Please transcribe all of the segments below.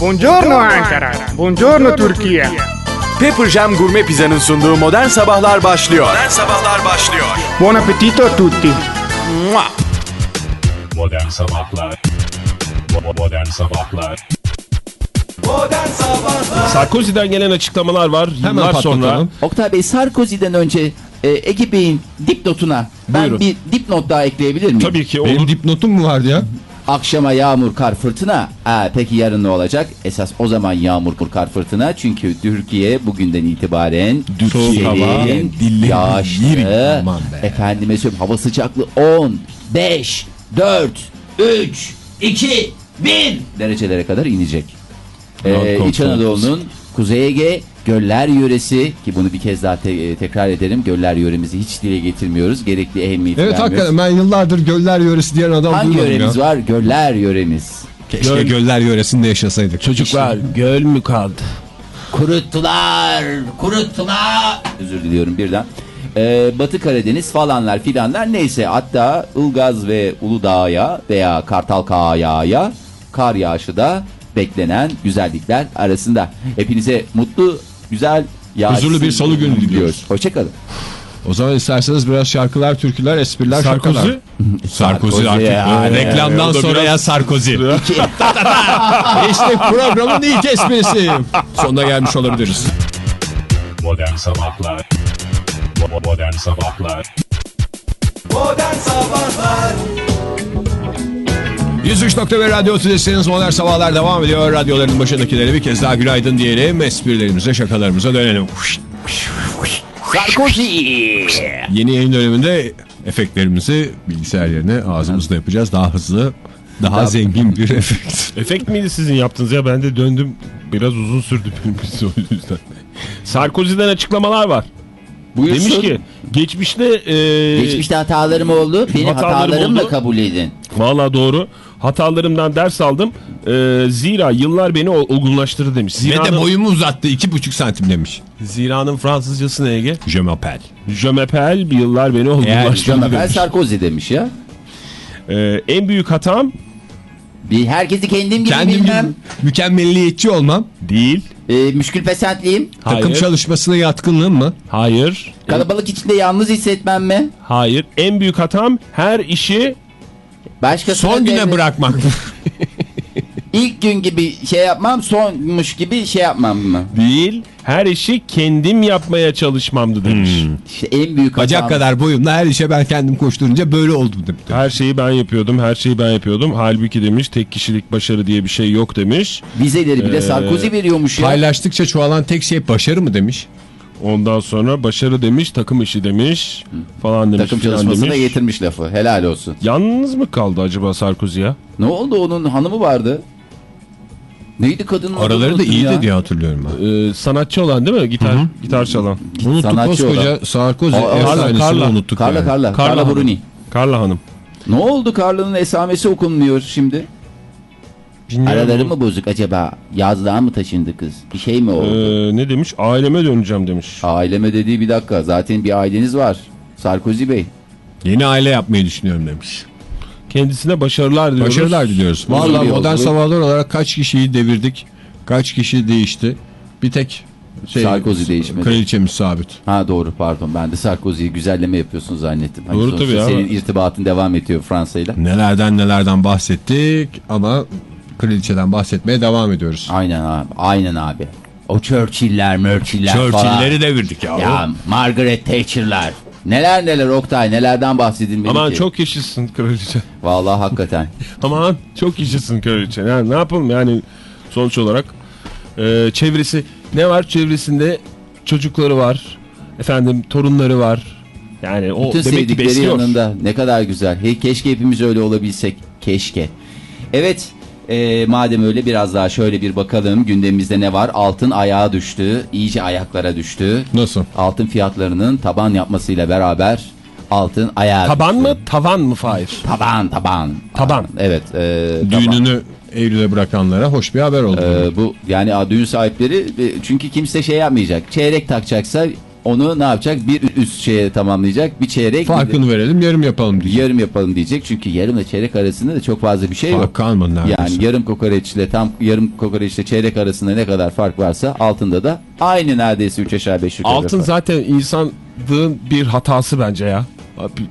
Buongiorno Ankara. Buongiorno Türkiye. Pepper Jam Gourmet Pizza'nın sunduğu Modern Sabahlar başlıyor. Modern Sabahlar başlıyor. Buon appetito a tutti. Mua! Modern Sabahlar Bo- Modern Sabahlar Sarkozy'den gelen açıklamalar var. Hemen Yıllar sonra patlatalım. Oktay Bey Sarkozy'den önce e, Ege Bey'in dipnotuna ben Buyurun. bir dipnot daha ekleyebilir miyim? tabii ki olur. Benim dipnotum mu vardı ya? Akşama yağmur, kar, fırtına. Ha, peki yarın ne olacak? Esas o zaman yağmur, kar, fırtına. Çünkü Türkiye bugünden itibaren dilli, yağışlı, efendime söyleyeyim hava sıcaklığı 10, 5, 4, 3, 2, 1 derecelere kadar inecek. Ee, İç Anadolu'nun Kuzey Ege Göller Yöresi ki bunu bir kez daha te- e, tekrar ederim. Göller Yöremizi hiç dile getirmiyoruz. Gerekli ehemmiyeti Evet vermiyoruz. hakikaten ben yıllardır göller yöresi diyen adam Hangi duymadım yöremiz ya. var? Göller Yöremiz. Keşke göller yöresinde yaşasaydık. Çocuklar göl mü kaldı? Kuruttular, kuruttular. Özür diliyorum birden. Ee, Batı Karadeniz falanlar filanlar neyse hatta Ilgaz ve Uludağ'a veya Kartal Kaya'ya kar yağışı da beklenen güzellikler arasında. Hepinize mutlu, güzel, Huzurlu bir salı günü diliyoruz. Hoşçakalın. O zaman isterseniz biraz şarkılar, türküler, espriler, şakalar. Sarkozy? Sarkozy artık. yani. Reklamdan da sonra biraz- ya Sarkozy. işte programın ilk esprisi. Sonuna gelmiş olabiliriz. Modern Sabahlar Bo- Modern Sabahlar 103.1 Radyo Tülesi'niz Modern Sabahlar devam ediyor. Radyoların başındakilere bir kez daha günaydın diyelim. Esprilerimize, şakalarımıza dönelim. Sarkozy. Yeni yayın döneminde efektlerimizi bilgisayar yerine ağzımızda yapacağız. Daha hızlı, daha zengin bir efekt. Efekt miydi sizin yaptığınız ya? Ben de döndüm. Biraz uzun sürdü benim için o yüzden. Sarkozy'den açıklamalar var. Buyursun. Demiş ki geçmişte e, Geçmişte hatalarım oldu. Beni Hatalarım hatalarımla oldu. kabul edin. Valla doğru. Hatalarımdan ders aldım. E, zira yıllar beni ol- olgunlaştırdı demiş. Ve de Zira'nın, boyumu uzattı. iki buçuk santim demiş. Zira'nın Fransızcası ne Ege? Je m'appelle. Je m'appelle bir yıllar beni olgunlaştırdı Ben demiş. Sarkozy demiş ya. E, en büyük hatam Bir herkesi kendim gibi Kendim gibi bilmem. mükemmelliyetçi olmam. değil. E, müşkül pesentliyim. Hayır. Takım çalışmasına yatkınlığım mı? Hayır. Kalabalık içinde yalnız hissetmem mi? Hayır. En büyük hatam her işi Başkasına Son güne devre- bırakmak mı? İlk gün gibi şey yapmam, sonmuş gibi şey yapmam mı? değil, her işi kendim yapmaya çalışmamdı demiş. İşte en büyük Bacak hatam. kadar boyumla her işe ben kendim koşturunca böyle oldu demiş. Her şeyi ben yapıyordum, her şeyi ben yapıyordum. Halbuki demiş tek kişilik başarı diye bir şey yok demiş. Vizeleri bile Ee, Sarkozy veriyormuş ya. Paylaştıkça çoğalan tek şey başarı mı demiş. Ondan sonra başarı demiş, takım işi demiş falan demiş. Takım çalışmasına demiş. getirmiş lafı. Helal olsun. Yalnız mı kaldı acaba Sarkozy ya? Ne oldu onun hanımı vardı? Neydi kadının adını Araları da iyiydi ya. diye hatırlıyorum ben. Ee, sanatçı olan değil mi? Gitar gitar çalan. Unuttuk sanatçı koskoca olan. Sarkozy efsanesini unuttuk Carla yani. Carla Carla Hanım. Bruni. Carla Hanım. Ne oldu Carla'nın esamesi okunmuyor şimdi? Araları mı bozuk acaba? Yazlığa mı taşındı kız? Bir şey mi oldu? Ee, ne demiş? Aileme döneceğim demiş. Aileme dediği bir dakika. Zaten bir aileniz var. Sarkozy Bey. Yeni aile yapmayı düşünüyorum demiş. Kendisine başarılar diliyoruz. Başarılar diliyoruz. Bir modern sabahlar olarak kaç kişiyi devirdik. Kaç kişi değişti. Bir tek şey, Sarkozy değişmedi. Kraliçemiz sabit. Ha doğru pardon. Ben de Sarkozy'yi güzelleme yapıyorsun zannettim. Hani Doğru tabii ya. Senin irtibatın devam ediyor Fransa'yla. Nelerden nelerden bahsettik ama kraliçeden bahsetmeye devam ediyoruz. Aynen abi. Aynen abi. O Churchill'ler, Murchill'ler falan. Churchill'leri devirdik ya. Ya Margaret Thatcher'lar. Neler neler Oktay nelerden bahsedilmeli Aman ki? çok yaşasın kraliçe. Vallahi hakikaten. Aman çok yaşasın kraliçe. Yani ne yapalım yani sonuç olarak e, çevresi ne var çevresinde çocukları var. Efendim torunları var. Yani o Bütün demek sevdikleri besliyor. yanında. Ne kadar güzel. Hey, keşke hepimiz öyle olabilsek. Keşke. Evet. E, madem öyle biraz daha şöyle bir bakalım gündemimizde ne var? Altın ayağa düştü. iyice ayaklara düştü. Nasıl? Altın fiyatlarının taban yapmasıyla beraber altın ayağa Taban düştü. mı tavan mı Fahir? Taban taban. Taban. Evet. E, taban. Düğününü Eylül'e bırakanlara hoş bir haber oldu. Ee, bu yani düğün sahipleri e, çünkü kimse şey yapmayacak. Çeyrek takacaksa onu ne yapacak? Bir üst şeye tamamlayacak. Bir çeyrek. Farkını verelim yarım yapalım diye. yarım yapalım diyecek. Çünkü yarımla çeyrek arasında da çok fazla bir şey yok. Fark kalmadı neredeyse. Yani yarım kokoreçle tam yarım kokoreçle çeyrek arasında ne kadar fark varsa altında da aynı neredeyse 3 aşağı 5 yukarı. Altın fark. zaten insanlığın bir hatası bence ya.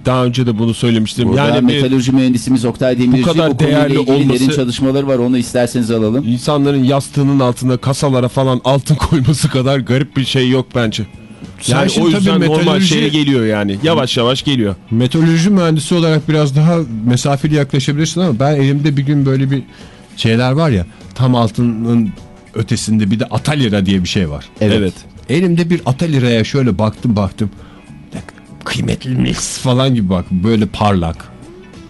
Daha önce de bunu söylemiştim. Burada yani metalurji mühendisimiz Oktay Demirci Bu kadar bu değerli olması- derin çalışmaları var. Onu isterseniz alalım. insanların yastığının altında kasalara falan altın koyması kadar garip bir şey yok bence. Sen Yani o yüzden tabii normal şeye geliyor yani. Yavaş yavaş geliyor. Meteoroloji mühendisi olarak biraz daha mesafeli yaklaşabilirsin ama ben elimde bir gün böyle bir şeyler var ya tam altının ötesinde bir de atalira diye bir şey var. Evet. Elimde bir ataliraya şöyle baktım baktım. Kıymetli mix falan gibi bak böyle parlak,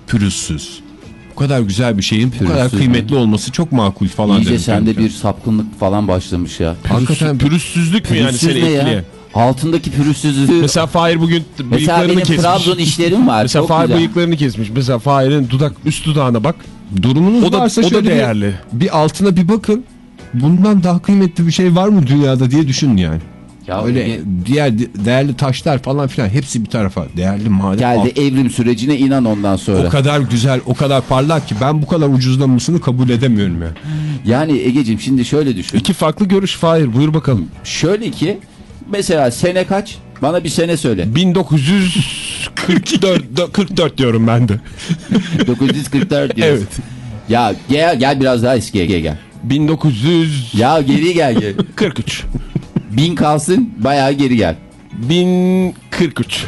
pürüzsüz. Bu kadar güzel bir şeyin bu kadar Pürüzsüz kıymetli olması çok makul falan İyice sende bir sapkınlık falan başlamış ya. Hakikaten Pürüzsüzlük mü yani Pürüzsüz seni etkileyen? Altındaki pürüzsüzlüğü. Mesela Fahir bugün Mesela bıyıklarını benim kesmiş. Trabzon işlerim var. Mesela Fahir güzel. bıyıklarını kesmiş. Mesela Fahir'in dudak üst dudağına bak. Durumunuz O da- varsa o da şöyle bir- değerli. Bir, altına bir bakın. Bundan daha kıymetli bir şey var mı dünyada diye düşünün yani. Ya Öyle Ege, diğer de- değerli taşlar falan filan hepsi bir tarafa. Değerli maden. geldi evrim sürecine inan ondan sonra. O kadar güzel, o kadar parlak ki ben bu kadar ucuzlamasını kabul edemiyorum ya. Yani Egeciğim şimdi şöyle düşün. İki farklı görüş Fahir buyur bakalım. Şöyle ki mesela sene kaç? Bana bir sene söyle. 1944 44 diyorum ben de. 944 diyorsun. Evet. Ya gel gel biraz daha eskiye gel gel. 1943. Ya geri gel gel. Bin kalsın bayağı geri gel. 1043.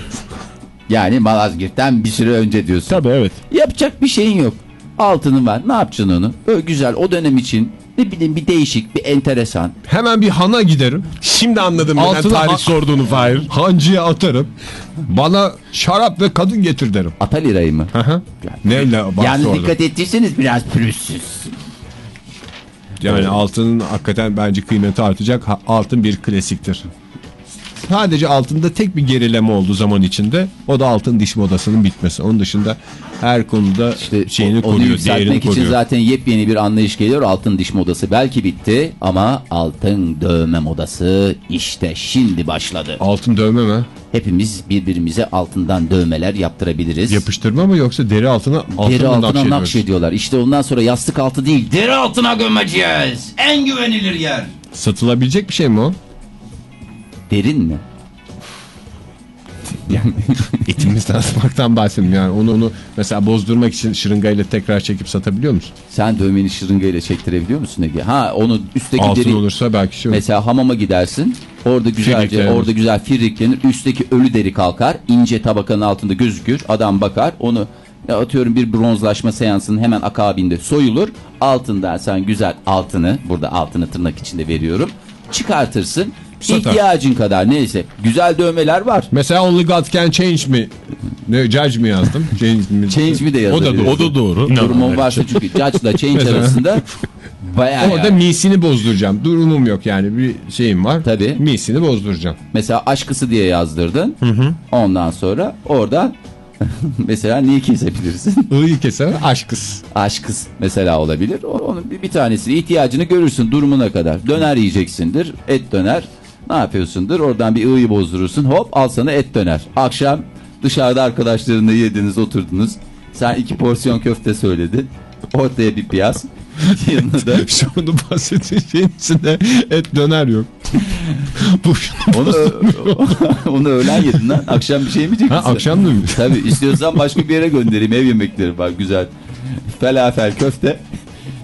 Yani Malazgirt'ten bir süre önce diyorsun. Tabii evet. Yapacak bir şeyin yok. Altının var. Ne yapacaksın onu? Böyle güzel o dönem için ne bileyim bir değişik, bir enteresan. Hemen bir hana giderim. Şimdi anladım neden Altına tarih ha- sorduğunu Fahir. Hancıya atarım. Bana şarap ve kadın getir derim. Atalirayı mı? Neyle bahsi Yalnız orada? dikkat ettiyseniz biraz pürüzsüz. Yani altının hakikaten bence kıymeti artacak. Altın bir klasiktir. Sadece altında tek bir gerileme oldu zaman içinde. O da altın diş modasının bitmesi. Onun dışında her konuda İşte şeyini onu koruyor, değerini için koruyor. zaten yepyeni bir anlayış geliyor. Altın diş modası belki bitti ama altın dövme modası işte şimdi başladı. Altın dövme mi? Hepimiz birbirimize altından dövmeler yaptırabiliriz. Yapıştırma mı yoksa deri altına altın Deri altına nakşediyorlar. İşte ondan sonra yastık altı değil. Deri altına gömeceğiz. En güvenilir yer. Satılabilecek bir şey mi o? Derin mi? Etimizden asmaktan bahsediyorum yani. Onu onu mesela bozdurmak için şırıngayla tekrar çekip satabiliyor musun? Sen dövmeni şırıngayla çektirebiliyor musun Ege? Ha onu üstteki Altın deri... olursa belki şey olur. Mesela hamama gidersin. Orada güzelce orada güzel firriklenir. Üstteki ölü deri kalkar. ince tabakanın altında gözükür. Adam bakar. Onu atıyorum bir bronzlaşma seansının hemen akabinde soyulur. Altından sen güzel altını burada altını tırnak içinde veriyorum. Çıkartırsın. Satar. İhtiyacın kadar neyse. Güzel dövmeler var. Mesela Only God Can Change mi? Ne, judge mi yazdım? Change mi? Change mi de O da, o da doğru. Durumun varsa çünkü judge'la change Mesela. arasında bayağı Orada yani. misini bozduracağım. Durumum yok yani bir şeyim var. Tabii. Misini bozduracağım. Mesela aşkısı diye yazdırdın. Ondan sonra orada mesela neyi kesebilirsin? I'yı keser aşkız. Aşkıs mesela olabilir. Onun bir, bir tanesini ihtiyacını görürsün durumuna kadar. Döner yiyeceksindir. Et döner. Ne yapıyorsundur? Oradan bir ı'yı bozdurursun. Hop al sana et döner. Akşam dışarıda arkadaşlarınla yediniz oturdunuz. Sen iki porsiyon köfte söyledin. Ortaya bir piyaz. Yanına da Şu anda bahsettiğin şeyin içinde et döner yok. Onu, onu öğlen yedin lan. Akşam bir şey mi yiyeceksin? akşam da mı? Tabii istiyorsan başka bir yere göndereyim ev yemekleri var güzel. Felafel köfte.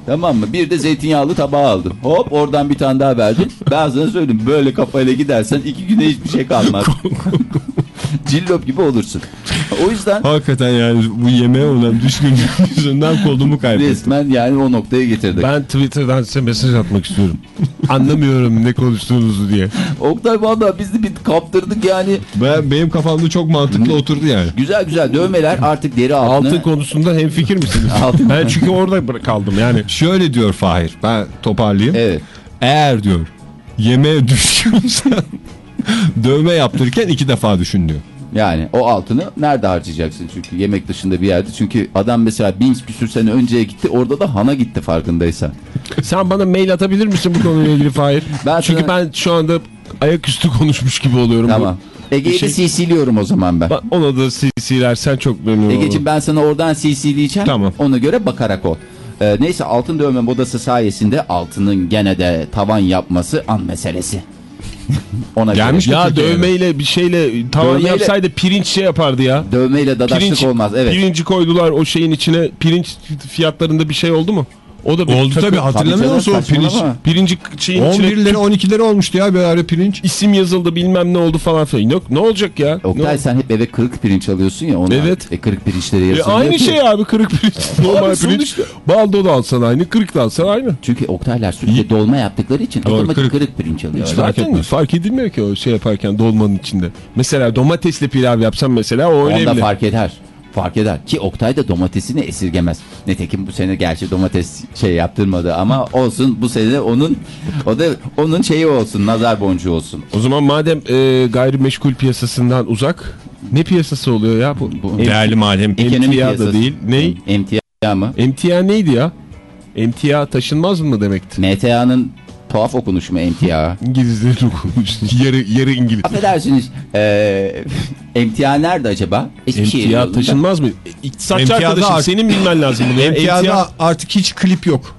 Tamam mı? Bir de zeytinyağlı tabağı aldım. Hop oradan bir tane daha verdin. Ben sana söyleyeyim böyle kafayla gidersen iki güne hiçbir şey kalmaz. Cillop gibi olursun. O yüzden Hakikaten yani bu yemeğe olan düşkünlüğüm yüzünden kolumu kaybettim. resmen yani o noktaya getirdik. Ben Twitter'dan size mesaj atmak istiyorum. Anlamıyorum ne konuştuğunuzu diye. Oktay valla biz de bir kaptırdık yani. Ben, benim kafamda çok mantıklı oturdu yani. Güzel güzel dövmeler artık deri altına. Altın konusunda hemfikir misiniz? Altın. ben çünkü orada kaldım yani. Şöyle diyor Fahir. Ben toparlayayım. Evet. Eğer diyor yemeğe düşkünsen dövme yaptırırken iki defa düşün diyor. Yani o altını nerede harcayacaksın çünkü yemek dışında bir yerde. Çünkü adam mesela bin küsür sene önceye gitti orada da hana gitti farkındaysan. Sen bana mail atabilir misin bu konuyla ilgili Fahir? Ben Çünkü sana- ben şu anda ayaküstü konuşmuş gibi oluyorum. Tamam. Ege'yi şey- de CC'liyorum o zaman ben. Ba- Ona da CC'ler sen çok memnun Egeciğim ben sana oradan CC'leyeceğim. Tamam. Ona göre bakarak ol. Ee, neyse altın dövme modası sayesinde altının gene de tavan yapması an meselesi. Ona Gelmiş göre. Ya dövmeyle bir şeyle tavan Dövmeyle- yapsaydı pirinç şey yapardı ya. Dövmeyle dadaşlık olmaz. Evet. Pirinci koydular o şeyin içine. Pirinç fiyatlarında bir şey oldu mu? O da bir Oldu tabii hatırlamıyor musun o pirinç? Pirinci şeyin içine 11'leri 12'leri olmuştu ya bir ara pirinç. isim yazıldı bilmem ne oldu falan filan. Yok ne olacak ya? Oktay Ne- sen hep eve kırık pirinç alıyorsun ya. Onlar, Evet. E, kırık pirinçleri E, yazılıyor aynı ki. şey abi kırık pirinç. Normal pirinç. sonuçta- Baldo da alsan aynı, kırık da alsan aynı. Çünkü Oktaylar sürekli dolma yaptıkları için Doğru, otomatik kırık. kırık, pirinç alıyorlar. fark Zaten etmez. fark edilmiyor ki o şey yaparken dolmanın içinde. Mesela domatesli pilav yapsam mesela o Onda önemli. fark eder. Fark eder. Ki Oktay da domatesini esirgemez. Netekim bu sene gerçi domates şey yaptırmadı ama olsun bu sene onun o da onun şeyi olsun nazar boncuğu olsun. O zaman madem e, gayrimeşgul piyasasından uzak ne piyasası oluyor ya bu? Bu- Değerli madem. Emtia da değil. Ney? Emtia mı? Emtia neydi ya? Emtia taşınmaz mı demekti? MTA'nın tuhaf okunuşu mu emtia? İngilizleri okumuş. yarı, yarı İngiliz. Affedersiniz. Eee emtia nerede acaba? Eskişehir Emtia taşınmaz mı? İktisatçı arkadaşım senin bilmen lazım bunu. Emtiada Emtia- artık hiç klip yok.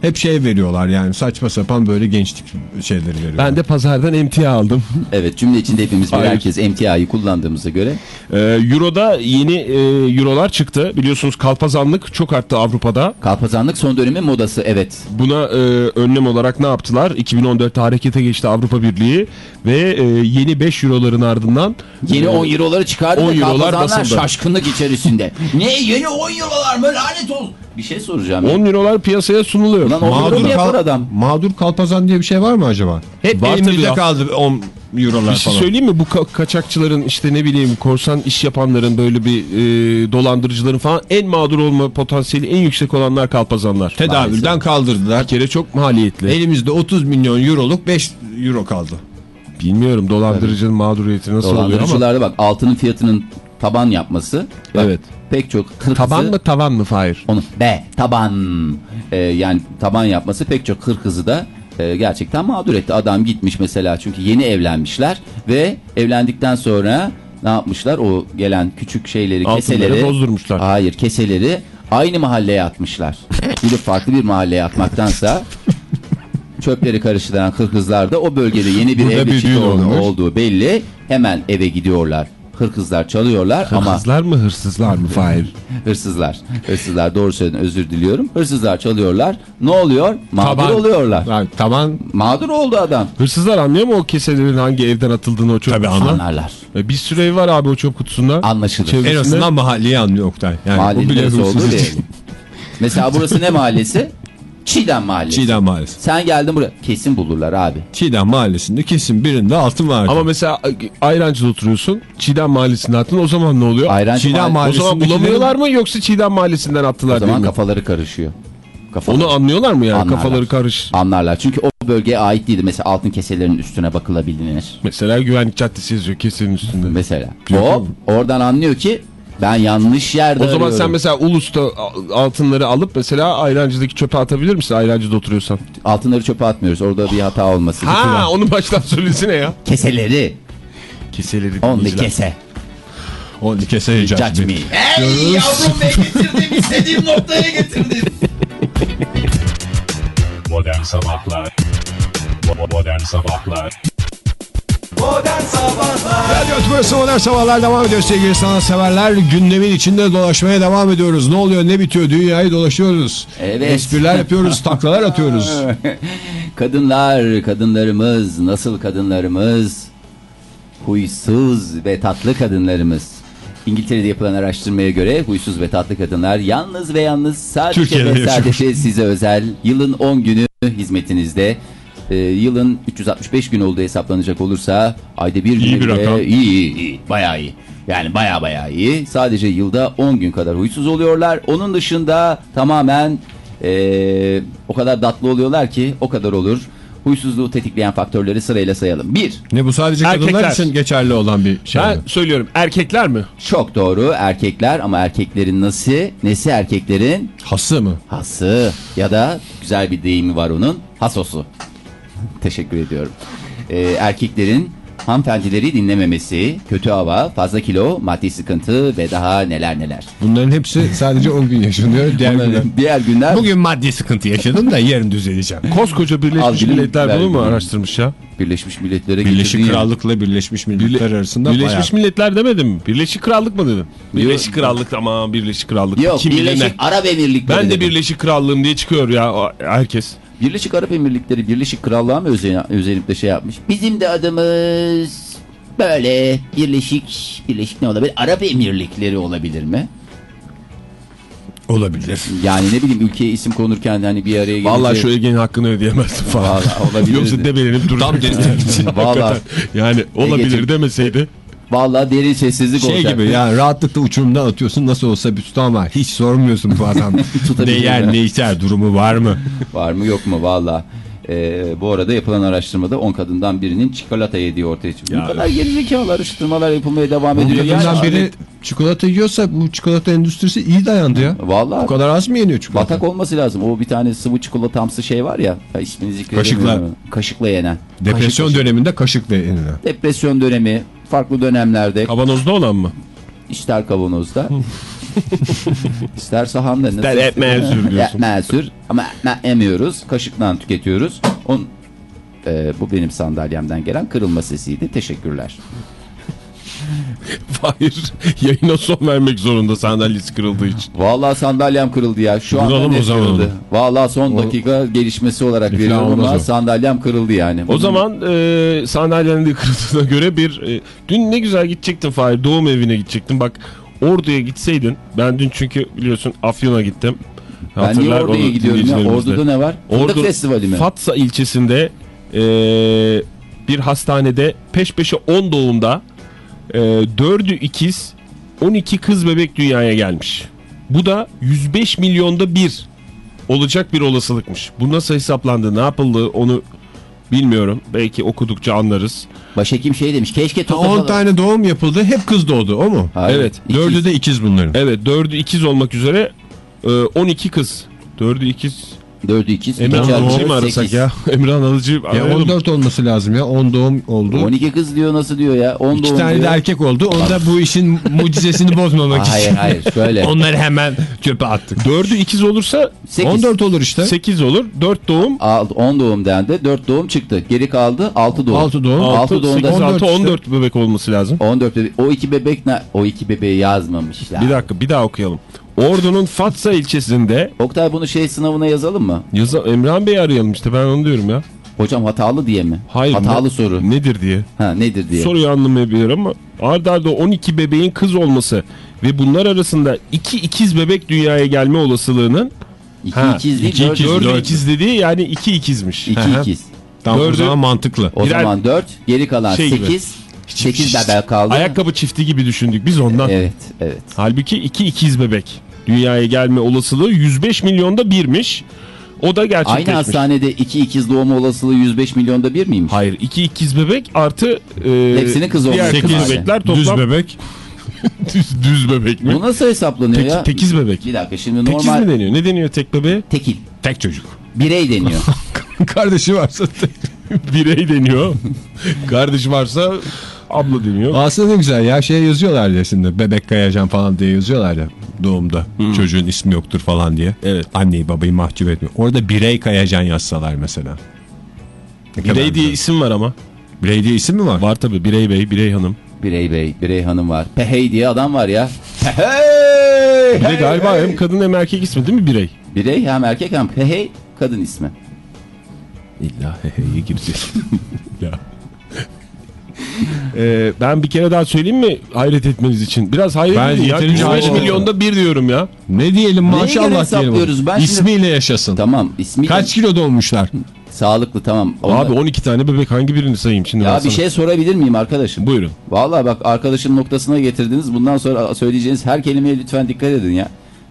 Hep şey veriyorlar yani saçma sapan böyle gençlik şeyleri veriyorlar. Ben de pazardan emtia aldım. Evet cümle içinde hepimiz bir herkes emtiayı kullandığımıza göre. Ee, Euro'da yeni e, Euro'lar çıktı. Biliyorsunuz kalpazanlık çok arttı Avrupa'da. Kalpazanlık son dönemi modası evet. Buna e, önlem olarak ne yaptılar? 2014'te harekete geçti Avrupa Birliği ve e, yeni 5 Euro'ların ardından Yeni e, 10 euroları çıkardı 10 ve eurolar kalpazanlar basıldı. şaşkınlık içerisinde. ne yeni 10 eurolar mı lanet olsun. Bir şey soracağım. ya. 10 Euro'lar piyasaya sunuluyor. Ulan 10 euro Mağdur, kal- adam? mağdur kalpazan diye bir şey var mı acaba? Hep Var elimizde ya. kaldı 10 eurolar Bir şey falan. söyleyeyim mi? Bu ka- kaçakçıların işte ne bileyim korsan iş yapanların böyle bir e, dolandırıcıların falan en mağdur olma potansiyeli en yüksek olanlar kalpazanlar. Tedavülden kaldırdılar. Bir kere çok maliyetli. Elimizde 30 milyon euroluk 5 euro kaldı. Bilmiyorum dolandırıcının mağduriyeti nasıl oluyor ama. Dolandırıcılarda bak altının fiyatının taban yapması. Bak, Evet. Pek çok hırkızı. Taban mı tavan mı Fahir? Onu B taban. Ee, yani taban yapması pek çok hırkızı da e, gerçekten mağdur etti. Adam gitmiş mesela çünkü yeni evlenmişler ve evlendikten sonra ne yapmışlar? O gelen küçük şeyleri, Altınları keseleri. bozdurmuşlar. Hayır keseleri aynı mahalleye atmışlar. Gidip farklı bir mahalleye atmaktansa çöpleri karıştıran hırkızlar da o bölgede yeni bir Burada ev bir olduğu belli. Hemen eve gidiyorlar. Hırkızlar çalıyorlar ama Hırsızlar mı hırsızlar mı Fahir? Hırsızlar. Hırsızlar doğru söyledin özür diliyorum. Hırsızlar çalıyorlar. Ne oluyor? Mağdur Taban. oluyorlar. Yani taban Mağdur oldu adam. Hırsızlar anlıyor mu o keselerin hangi evden atıldığını o çöp Tabii kutusuna? Anlarlar. E, Bir sürü ev var abi o çöp kutusunda. Anlaşılır. Çevresinde- en azından mahalleyi anlıyor Oktay. Yani Mahallenin bile neresi olduğu için. Mesela burası ne mahallesi? Çiğdem mahallesi. Çiğdem Mahallesi. Sen geldin buraya. Kesin bulurlar abi. Çiğdem Mahallesi'nde kesin birinde altın vardı. Ama mesela Ayrancı'da oturuyorsun. Çiğdem Mahallesi'nde attın. O zaman ne oluyor? Ayrancı Çiğdem Mahallesi- o zaman bulamıyorlar mı yoksa Çiğdem Mahallesi'nden attılar O zaman mi? kafaları karışıyor. Kafaları. Onu anlıyorlar mı yani? Anlarlar. Kafaları karış. Anlarlar. Çünkü o bölgeye ait değildi. Mesela altın keselerin üstüne bakılabilir. Mesela güvenlik caddesi yazıyor kesenin üstünde. Mesela. Yok Hop oradan anlıyor ki ben yanlış yerde O zaman arıyorum. sen mesela Ulus'ta altınları alıp mesela Ayrancı'daki çöpe atabilir misin Ayrancı'da oturuyorsan? Altınları çöpe atmıyoruz. Orada bir hata olması. Ha onu baştan söylesene ya. Keseleri. Keseleri Only dinleyiciler. kese. O keseye Judge me. Ey yavrum be getirdim istediğim noktaya getirdim. Modern Sabahlar Bo- Modern Sabahlar Radyo Tümrüsü Modern Sabahlar devam ediyor sevgili sanatseverler. Gündemin içinde dolaşmaya devam ediyoruz. Ne oluyor ne bitiyor dünyayı dolaşıyoruz. Evet. Espriler yapıyoruz, taklalar atıyoruz. Kadınlar, kadınlarımız, nasıl kadınlarımız? Huysuz ve tatlı kadınlarımız. İngiltere'de yapılan araştırmaya göre huysuz ve tatlı kadınlar yalnız ve yalnız sadece Türkiye'de ve yaşıyor. sadece size özel yılın 10 günü hizmetinizde. Ee, yılın 365 gün olduğu hesaplanacak olursa ayda bir bir bile- rakam. iyi iyi iyi bayağı iyi. Yani bayağı bayağı iyi. Sadece yılda 10 gün kadar huysuz oluyorlar. Onun dışında tamamen ee, o kadar tatlı oluyorlar ki o kadar olur. Huysuzluğu tetikleyen faktörleri sırayla sayalım. 1. Ne bu sadece kadınlar Erkekler. için geçerli olan bir şey. Ben mi? söylüyorum erkekler mi? Çok doğru erkekler ama erkeklerin nesi? Nesi erkeklerin? Hası mı? Hası ya da güzel bir deyimi var onun. Hasosu. Teşekkür ediyorum. e, erkeklerin hanımefendileri dinlememesi, kötü hava, fazla kilo, maddi sıkıntı ve daha neler neler. Bunların hepsi sadece 10 gün yaşanıyor. Diğer günler. Diğer günler Bugün maddi sıkıntı yaşadım da yarın düzeleceğim. Koskoca Birleşmiş Milletler bunu mu araştırmış ya? Birleşmiş Milletler'e Birleşik ya. Krallık'la Birleşmiş Milletler arasında Birleşmiş bayağı- Milletler demedim mi? Birleşik Krallık mı dedim? Birleşik Krallık ama Birleşik Krallık. Yok Kim Birleşik ne? Arap Emirlikleri. Ben de dedim. Birleşik Krallığım diye çıkıyor ya herkes. Birleşik Arap Emirlikleri Birleşik Krallığa mı özel, özellikle şey yapmış? Bizim de adımız böyle Birleşik Birleşik ne olabilir? Arap Emirlikleri olabilir mi? olabilir. Yani ne bileyim ülkeye isim konurken hani bir araya gelince. Vallahi şu Ege'nin hakkını ödeyemezdim falan. Vallahi olabilir. Yoksa debelenip durdu. Tam Vallahi. Yani olabilir Ege'cim. demeseydi. Vallahi derin sessizlik Şey olacak. gibi yani rahatlıkla uçurumdan atıyorsun nasıl olsa bir tutan var. Hiç sormuyorsun bu adam. Ne yer mi? ne içer durumu var mı? Var mı yok mu valla. Ee, bu arada yapılan araştırmada 10 kadından birinin çikolata yediği ortaya çıkıyor. Bu kadar gerizekalı araştırmalar yapılmaya devam ediyor. Kadından Yani- biri çikolata yiyorsa bu çikolata endüstrisi iyi dayandı ya. Vallahi Bu kadar az mı yeniyor çikolata? batak olması lazım. O bir tane sıvı çikolatamsı şey var ya. ismini. Kaşıkla. Kaşıkla yenen. Depresyon Kaşık- döneminde kaşıkla yenilen. Depresyon dönemi. Farklı dönemlerde. Kavanozda olan mı? ister kavanozda. ister sahanda. İster et mensur diyorsun. Ama etme yemiyoruz. Kaşıkla tüketiyoruz. On, Ee, bu benim sandalyemden gelen kırılma sesiydi. Teşekkürler. Hayır. Yayına son vermek zorunda sandalyesi kırıldığı için. Vallahi sandalyem kırıldı ya. Şu anda Duralım ne o zaman kırıldı? Vallahi son dakika gelişmesi olarak veriyorum olmaz ama o. sandalyem kırıldı yani. O zaman e, sandalyenin de kırıldığına göre bir... e, dün ne güzel gidecektin Fahir. Doğum evine gidecektin. Bak Ordu'ya gitseydin. Ben dün çünkü biliyorsun Afyon'a gittim. ben niye Hatırlar onu gidiyorum ya? dinleyicilerimiz de. Ordu'da ne var? Fındık Ordu Festivali mi? Fatsa ilçesinde e, bir hastanede peş peşe 10 doğumda e, 4'ü ikiz 12 kız bebek dünyaya gelmiş. Bu da 105 milyonda bir olacak bir olasılıkmış. Bu nasıl hesaplandı ne yapıldı onu bilmiyorum. Belki okudukça anlarız. Başhekim şey demiş. Keşke Toto 10 falan- tane doğum yapıldı hep kız doğdu o mu? Hayır, Evet, ikiz. Dördü de ikiz bunların. Evet 4'ü ikiz olmak üzere e, 12 kız. 4'ü ikiz. Dördü ikiz. Emrah iki çarpı Alıcı'yı mı dört, arasak ya? Alıcı'yı Ya arayalım. 14 olması lazım ya 10 doğum oldu. 12 kız diyor nasıl diyor ya? 10 İki doğum tane de diyor. erkek oldu. Onda bu işin mucizesini bozmamak için. Hayır hayır şöyle. Onları hemen çöpe attık. 4'ü ikiz olursa Sekiz. 14 olur işte. 8 olur. 4 doğum Alt- 10 doğum dendi. 4 doğum çıktı. Geri kaldı 6 doğum. Altı doğum. 6 6, doğumda 8, 6, 14 işte. 14 bebek olması lazım. 14 bebek. O iki bebek ne? O iki bebeği yazmamışlar. Bir dakika bir daha okuyalım. Ordu'nun Fatsa ilçesinde Oktay bunu şey sınavına yazalım mı? Yazı Emrah Bey'i arayalım işte ben onu diyorum ya. Hocam hatalı diye mi? Hayır. Hatalı ne- soru. Nedir diye. Ha nedir diye. Soruyu anlamayabilir ama arda arda 12 bebeğin kız olması ve bunlar arasında 2 ikiz bebek dünyaya gelme olasılığının 2 Ha, ikiz değil. iki 4 ikiz, 4'ü dört. ikiz dediği yani 2 ikizmiş. 2 Hı hı. ikiz. Tam o Dördü- zaman mantıklı. O Birer- zaman 4. Geri kalan Şey gibi. 8. 8 bebek kaldı. Ayakkabı çifti gibi düşündük biz ondan. Evet evet. Halbuki 2 ikiz bebek dünyaya gelme olasılığı 105 milyonda birmiş. O da gerçekleşmiş. Aynı hastanede 2 ikiz doğum olasılığı 105 milyonda bir miymiş? Hayır iki ikiz bebek artı e, Hepsinin kız olması diğer kız bebekler Düz toplam bebek. düz, düz bebek mi? Bu nasıl hesaplanıyor Tek- ya? tekiz bebek. Bir dakika şimdi Tekiz normal mi deniyor? Ne deniyor tek bebeğe? tekil. Tek çocuk. Birey deniyor. Kardeşi varsa Birey deniyor. Kardeş varsa abla deniyor. Aslında ne güzel ya şey yazıyorlar ya şimdi bebek kayacan falan diye yazıyorlar ya doğumda çocuğun ismi yoktur falan diye. Evet. Anneyi babayı mahcup etmiyor. Orada birey kayacan yazsalar mesela. Ne Birey diye güzel. isim var ama. Birey diye isim mi var? Var tabi Birey Bey, Birey Hanım. Birey bey, birey hanım var. Pehey diye adam var ya. Pehey! Bir de galiba hem kadın hem erkek ismi değil mi Birey? Birey hem erkek hem pehey kadın ismi. İlla heheye gireceğiz. ya. Ee, ben bir kere daha söyleyeyim mi hayret etmeniz için? Biraz hayret Ben edin ya. yeterince 105 hayret milyonda bir diyorum ya. Ne diyelim maşallah diyelim. Ben şimdi- İsmiyle yaşasın. Tamam ismi Kaç kilo doğmuşlar? sağlıklı tamam. Onda- Abi 12 tane bebek hangi birini sayayım şimdi ben ya bir sana? şey sorabilir miyim arkadaşım? Buyurun. Vallahi bak arkadaşın noktasına getirdiniz. Bundan sonra söyleyeceğiniz her kelimeye lütfen dikkat edin ya.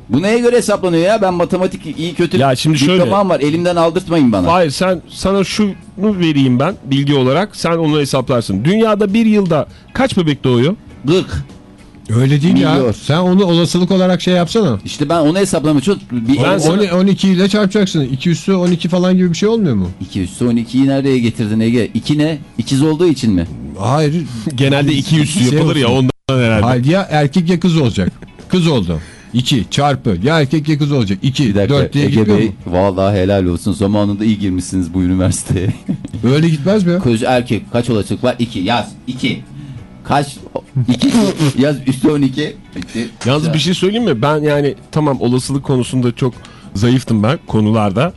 Bu neye göre hesaplanıyor ya? Ben matematik iyi kötü Ya şimdi şöyle- diplomam var. Elimden aldırtmayın bana. Hayır sen sana şunu vereyim ben bilgi olarak sen onu hesaplarsın. Dünyada bir yılda kaç bebek doğuyor? 40. Öyle değil ya. Milyon. Sen onu olasılık olarak şey yapsana. İşte ben onu hesaplamak için bir Ben 12 ile çarpacaksın. 2 üstü 12 falan gibi bir şey olmuyor mu? 2 üstü 12'yi nereye getirdin Ege? 2 ne? İkiz olduğu için mi? Hayır. Genelde iki üstü Şey yapılır ya olsun. ondan herhalde. Hayır ya erkek ya kız olacak. Kız oldu. 2 çarpı ya erkek ya kız olacak. 2 Bir dakika 4 diye Ege Bey mu? vallahi helal olsun. Zamanında iyi girmişsiniz bu üniversiteye. Öyle gitmez mi? Kız erkek kaç olasılık var? 2 yaz 2. Kaç? 2 yaz üstü 12. Bitti. Yalnız bir şey söyleyeyim mi? Ben yani tamam olasılık konusunda çok zayıftım ben konularda.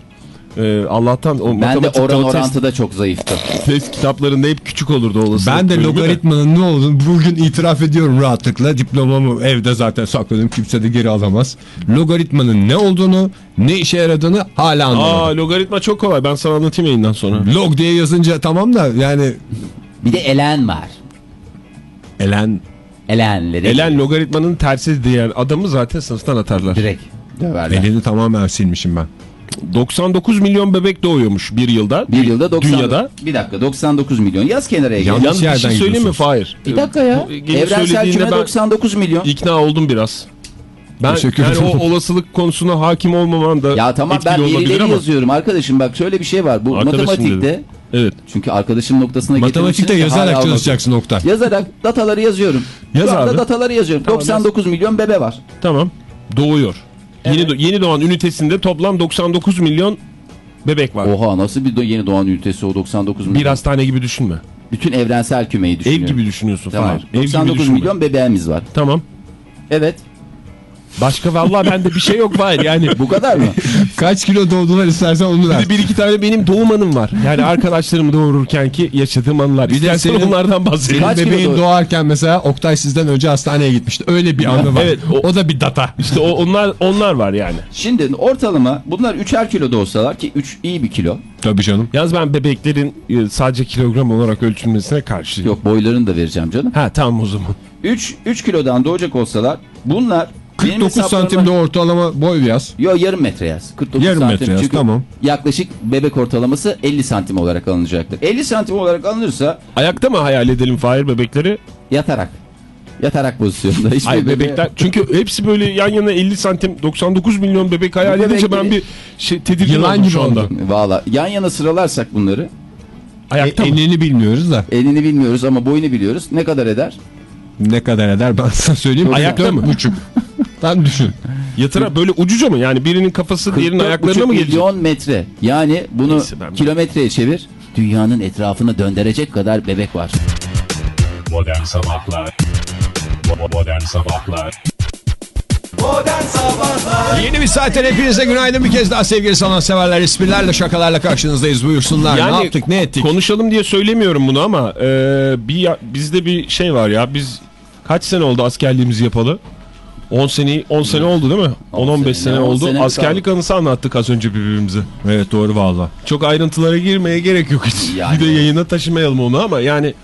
Ee, Allah'tan o Ben de oran test, orantıda çok zayıftım. test kitaplarında hep küçük olurdu olasılık. Ben de logaritmanın ne olduğunu bugün itiraf ediyorum rahatlıkla. Diplomamı evde zaten sakladım. Kimse de geri alamaz. Logaritmanın ne olduğunu, ne işe yaradığını hala anlamadım. Aa logaritma çok kolay. Ben sana anlatayım yayından sonra. Log diye yazınca tamam da yani Bir de elen var. elen Elenleri. Elen logaritmanın tersi diyen adamı zaten sınıftan atarlar. Direkt. Döverler. elini tamamen silmişim ben. 99 milyon bebek doğuyormuş bir yılda. Bir yılda 90 Dünyada. Bir dakika 99 milyon. Yaz kenara Ege. Yanlış Yalnız bir şey söyleyeyim mi. Fahir? Bir dakika ya. Bu gelip Evrensel küme ben 99 milyon. ikna oldum biraz. Ben Teşekkür yani o olasılık konusuna hakim olmaman da Ya tamam ben verileri ama. yazıyorum arkadaşım bak şöyle bir şey var bu Arkadaşım matematikte dedi. Evet. çünkü arkadaşım noktasına Matematikte yazarak çalışacaksın Oktay. Yazarak dataları yazıyorum. Yaz Şu anda abi. dataları yazıyorum. Tamam, 99 milyon bebe var. Tamam. Doğuyor. Yeni, do- yeni doğan ünitesinde toplam 99 milyon bebek var. Oha nasıl bir do- yeni doğan ünitesi o 99 milyon. Bir hastane gibi düşünme. Bütün evrensel kümeyi Ev düşünüyorum. gibi düşünüyorsun Tamam. Ev gibi 99 düşünme. milyon bebeğimiz var. Tamam. Evet. Başka vallahi bende bir şey yok Fahir yani. Bu kadar mı? Kaç kilo doğdular istersen onu ver. Bir, bir iki tane benim doğum anım var. Yani arkadaşlarım doğururken ki yaşadığım anılar. Bir de İstersen senin- onlardan bahsedeyim. Kaç bebeğin doğdu? doğarken mesela Oktay sizden önce hastaneye gitmişti. Öyle bir anı var. Evet, o, o- da bir data. İşte o, onlar onlar var yani. Şimdi ortalama bunlar 3'er kilo da olsalar ki 3 iyi bir kilo. Tabii canım. Yalnız ben bebeklerin e, sadece kilogram olarak ölçülmesine karşıyım. Yok boylarını da vereceğim canım. Ha tamam o zaman. 3 3 kilodan doğacak olsalar bunlar 49 hesaplarıma- santimde ortalama boy yaz. Yo yarım metre yaz. 49 Yarım santim. metre yaz, Çünkü tamam. yaklaşık bebek ortalaması 50 santim olarak alınacaktır. 50 santim olarak alınırsa Ayakta mı hayal edelim Fahir bebekleri? yatarak. Yatarak pozisyonda. Hiçbir Hayır bebeğe- bebekler. Çünkü hepsi böyle yan yana 50 santim 99 milyon bebek hayal Bu edince ben bir şey tedirgin Yılan oldum şu anda. Valla yan yana sıralarsak bunları Ayakta E, mı? enini bilmiyoruz da. enini bilmiyoruz ama boyunu biliyoruz. Ne kadar eder? Ne kadar eder ben sana söyleyeyim. Ayakta mı? buçuk. Tam düşün. Yatıra böyle ucuca mı? Yani birinin kafası diğerinin 44,5 ayaklarına mı gelecek? milyon metre. Yani bunu Neyse, ben- kilometreye çevir. Dünyanın etrafını döndürecek kadar bebek var. Modern Sabahlar Bo- Modern Sabahlar Yeni bir saatten hepinize günaydın bir kez daha sevgili sanatseverler. Esprilerle şakalarla karşınızdayız buyursunlar. Yani ne yaptık ne ettik? Konuşalım diye söylemiyorum bunu ama e, bir ya- bizde bir şey var ya biz kaç sene oldu askerliğimizi yapalı? 10 sene 10 sene oldu değil mi? 10-15 sene, sene, on oldu. sene Askerlik anısı anlattık az önce birbirimize. Evet doğru valla. Çok ayrıntılara girmeye gerek yok hiç. Yani. Bir de yayına taşımayalım onu ama yani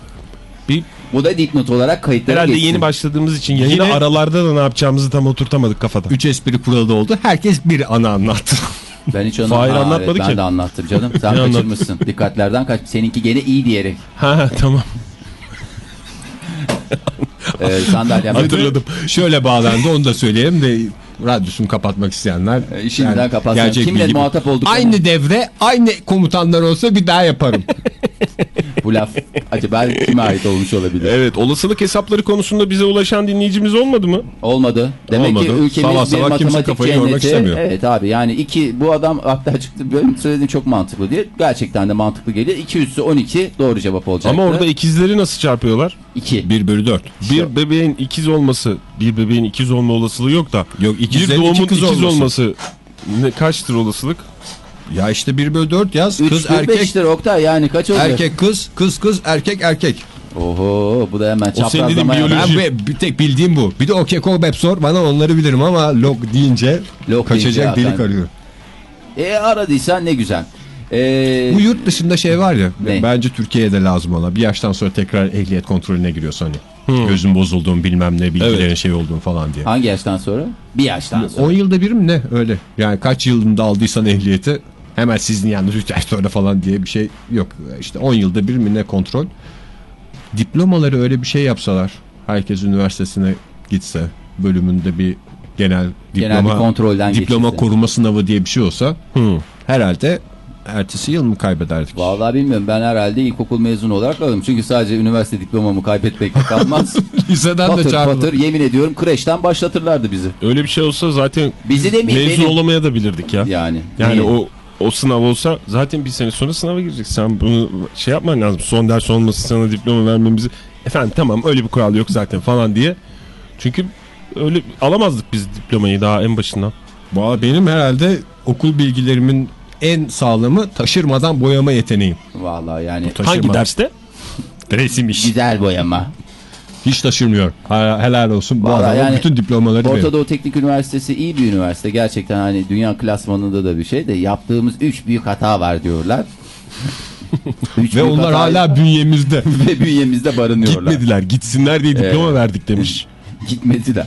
bir Bu da dipnot olarak kayıtlara herhalde geçsin. yeni başladığımız için yayına Yine- aralarda da ne yapacağımızı tam oturtamadık kafada. 3 espri kuralı da oldu. Herkes bir anı anlattı. Ben hiç onu Fahir Ha, anlatmadı evet, ki. Ben de anlattım canım. Sen kaçırmışsın. Dikkatlerden kaç. Seninki gene iyi diyerek. Ha tamam Ee, sandalyem. hatırladım. Şöyle bağlandı onu da söyleyeyim de radyosunu kapatmak isteyenler. E, şimdiden kapatsın. gerçek Kimle muhatap olduk? Aynı devre aynı komutanlar olsa bir daha yaparım. Bu laf acaba kime ait olmuş olabilir? Evet olasılık hesapları konusunda bize ulaşan dinleyicimiz olmadı mı? Olmadı. Demek ki Olmadı. ülkemiz Sabah bir sabah matematik cenneti. istemiyor. Evet abi yani iki bu adam hatta çıktı benim söylediğim çok mantıklı diye. Gerçekten de mantıklı geliyor. 2 üstü 12 doğru cevap olacak. Ama orada ikizleri nasıl çarpıyorlar? 2. 1 bölü 4. Bir bebeğin ikiz olması, bir bebeğin ikiz olma olasılığı yok da. Yok, bir ikizlerin doğumun iki kız ikiz olması. olması ne, kaçtır olasılık? Ya işte 1 bölü 4 yaz. 3 Kız erkek. erkek. Oktay yani kaç olacak? Erkek kız, kız kız, erkek erkek. Oho bu da hemen dediğin çaprazlamaya. biyoloji. Ben bir, tek bildiğim bu. Bir de o keko bep sor bana onları bilirim ama log deyince Log kaçacak deyince delik arıyor. E aradıysan ne güzel. E, Bu yurt dışında şey var ya Ne? bence Türkiye'ye de lazım olan bir yaştan sonra tekrar ehliyet kontrolüne giriyorsun hani. Gözün bozulduğun bilmem ne bilgilerin Evet. şey olduğun falan diye. hangi yaştan sonra? Bir yaştan sonra. 10 yılda bir mi ne öyle. Yani kaç yılında aldıysan ehliyeti hemen sizin yalnız 3 ay sonra falan diye bir şey yok. İşte 10 yılda bir mi ne kontrol. Diplomaları öyle bir şey yapsalar herkes üniversitesine gitse bölümünde bir genel Genel diploma bir kontrolden diploma geçirse. koruma sınavı diye bir şey olsa herhalde ertesi yıl mı kaybederdik? Vallahi bilmiyorum ben herhalde ilkokul mezunu olarak kaldım. Çünkü sadece üniversite diplomamı kaybetmekle kalmaz. Liseden de patır çağırdılar. patır yemin ediyorum kreşten başlatırlardı bizi. Öyle bir şey olsa zaten Bizi demeyin mezun beni. olamaya da bilirdik ya. Yani. Yani Neyi? o o sınav olsa zaten bir sene sonra sınava gireceksin. Sen bunu şey yapman lazım. Son ders olması sana diploma vermemizi. Efendim tamam öyle bir kural yok zaten falan diye. Çünkü öyle alamazdık biz diplomayı daha en başından. Valla benim herhalde okul bilgilerimin en sağlamı taşırmadan boyama yeteneğim. Vallahi yani Taşırma. Hangi derste? Resim iş. güzel boyama. Hiç taşırmıyor. Helal olsun. Bu adama yani bütün diplomaları Orta. Doğu Teknik Üniversitesi iyi bir üniversite. Gerçekten hani dünya klasmanında da bir şey de yaptığımız 3 büyük hata var diyorlar. Üç Ve onlar hatayı- hala bünyemizde. ve bünyemizde barınıyorlar. Gitmediler gitsinler diye diploma Evet. verdik demiş. Gitmediler.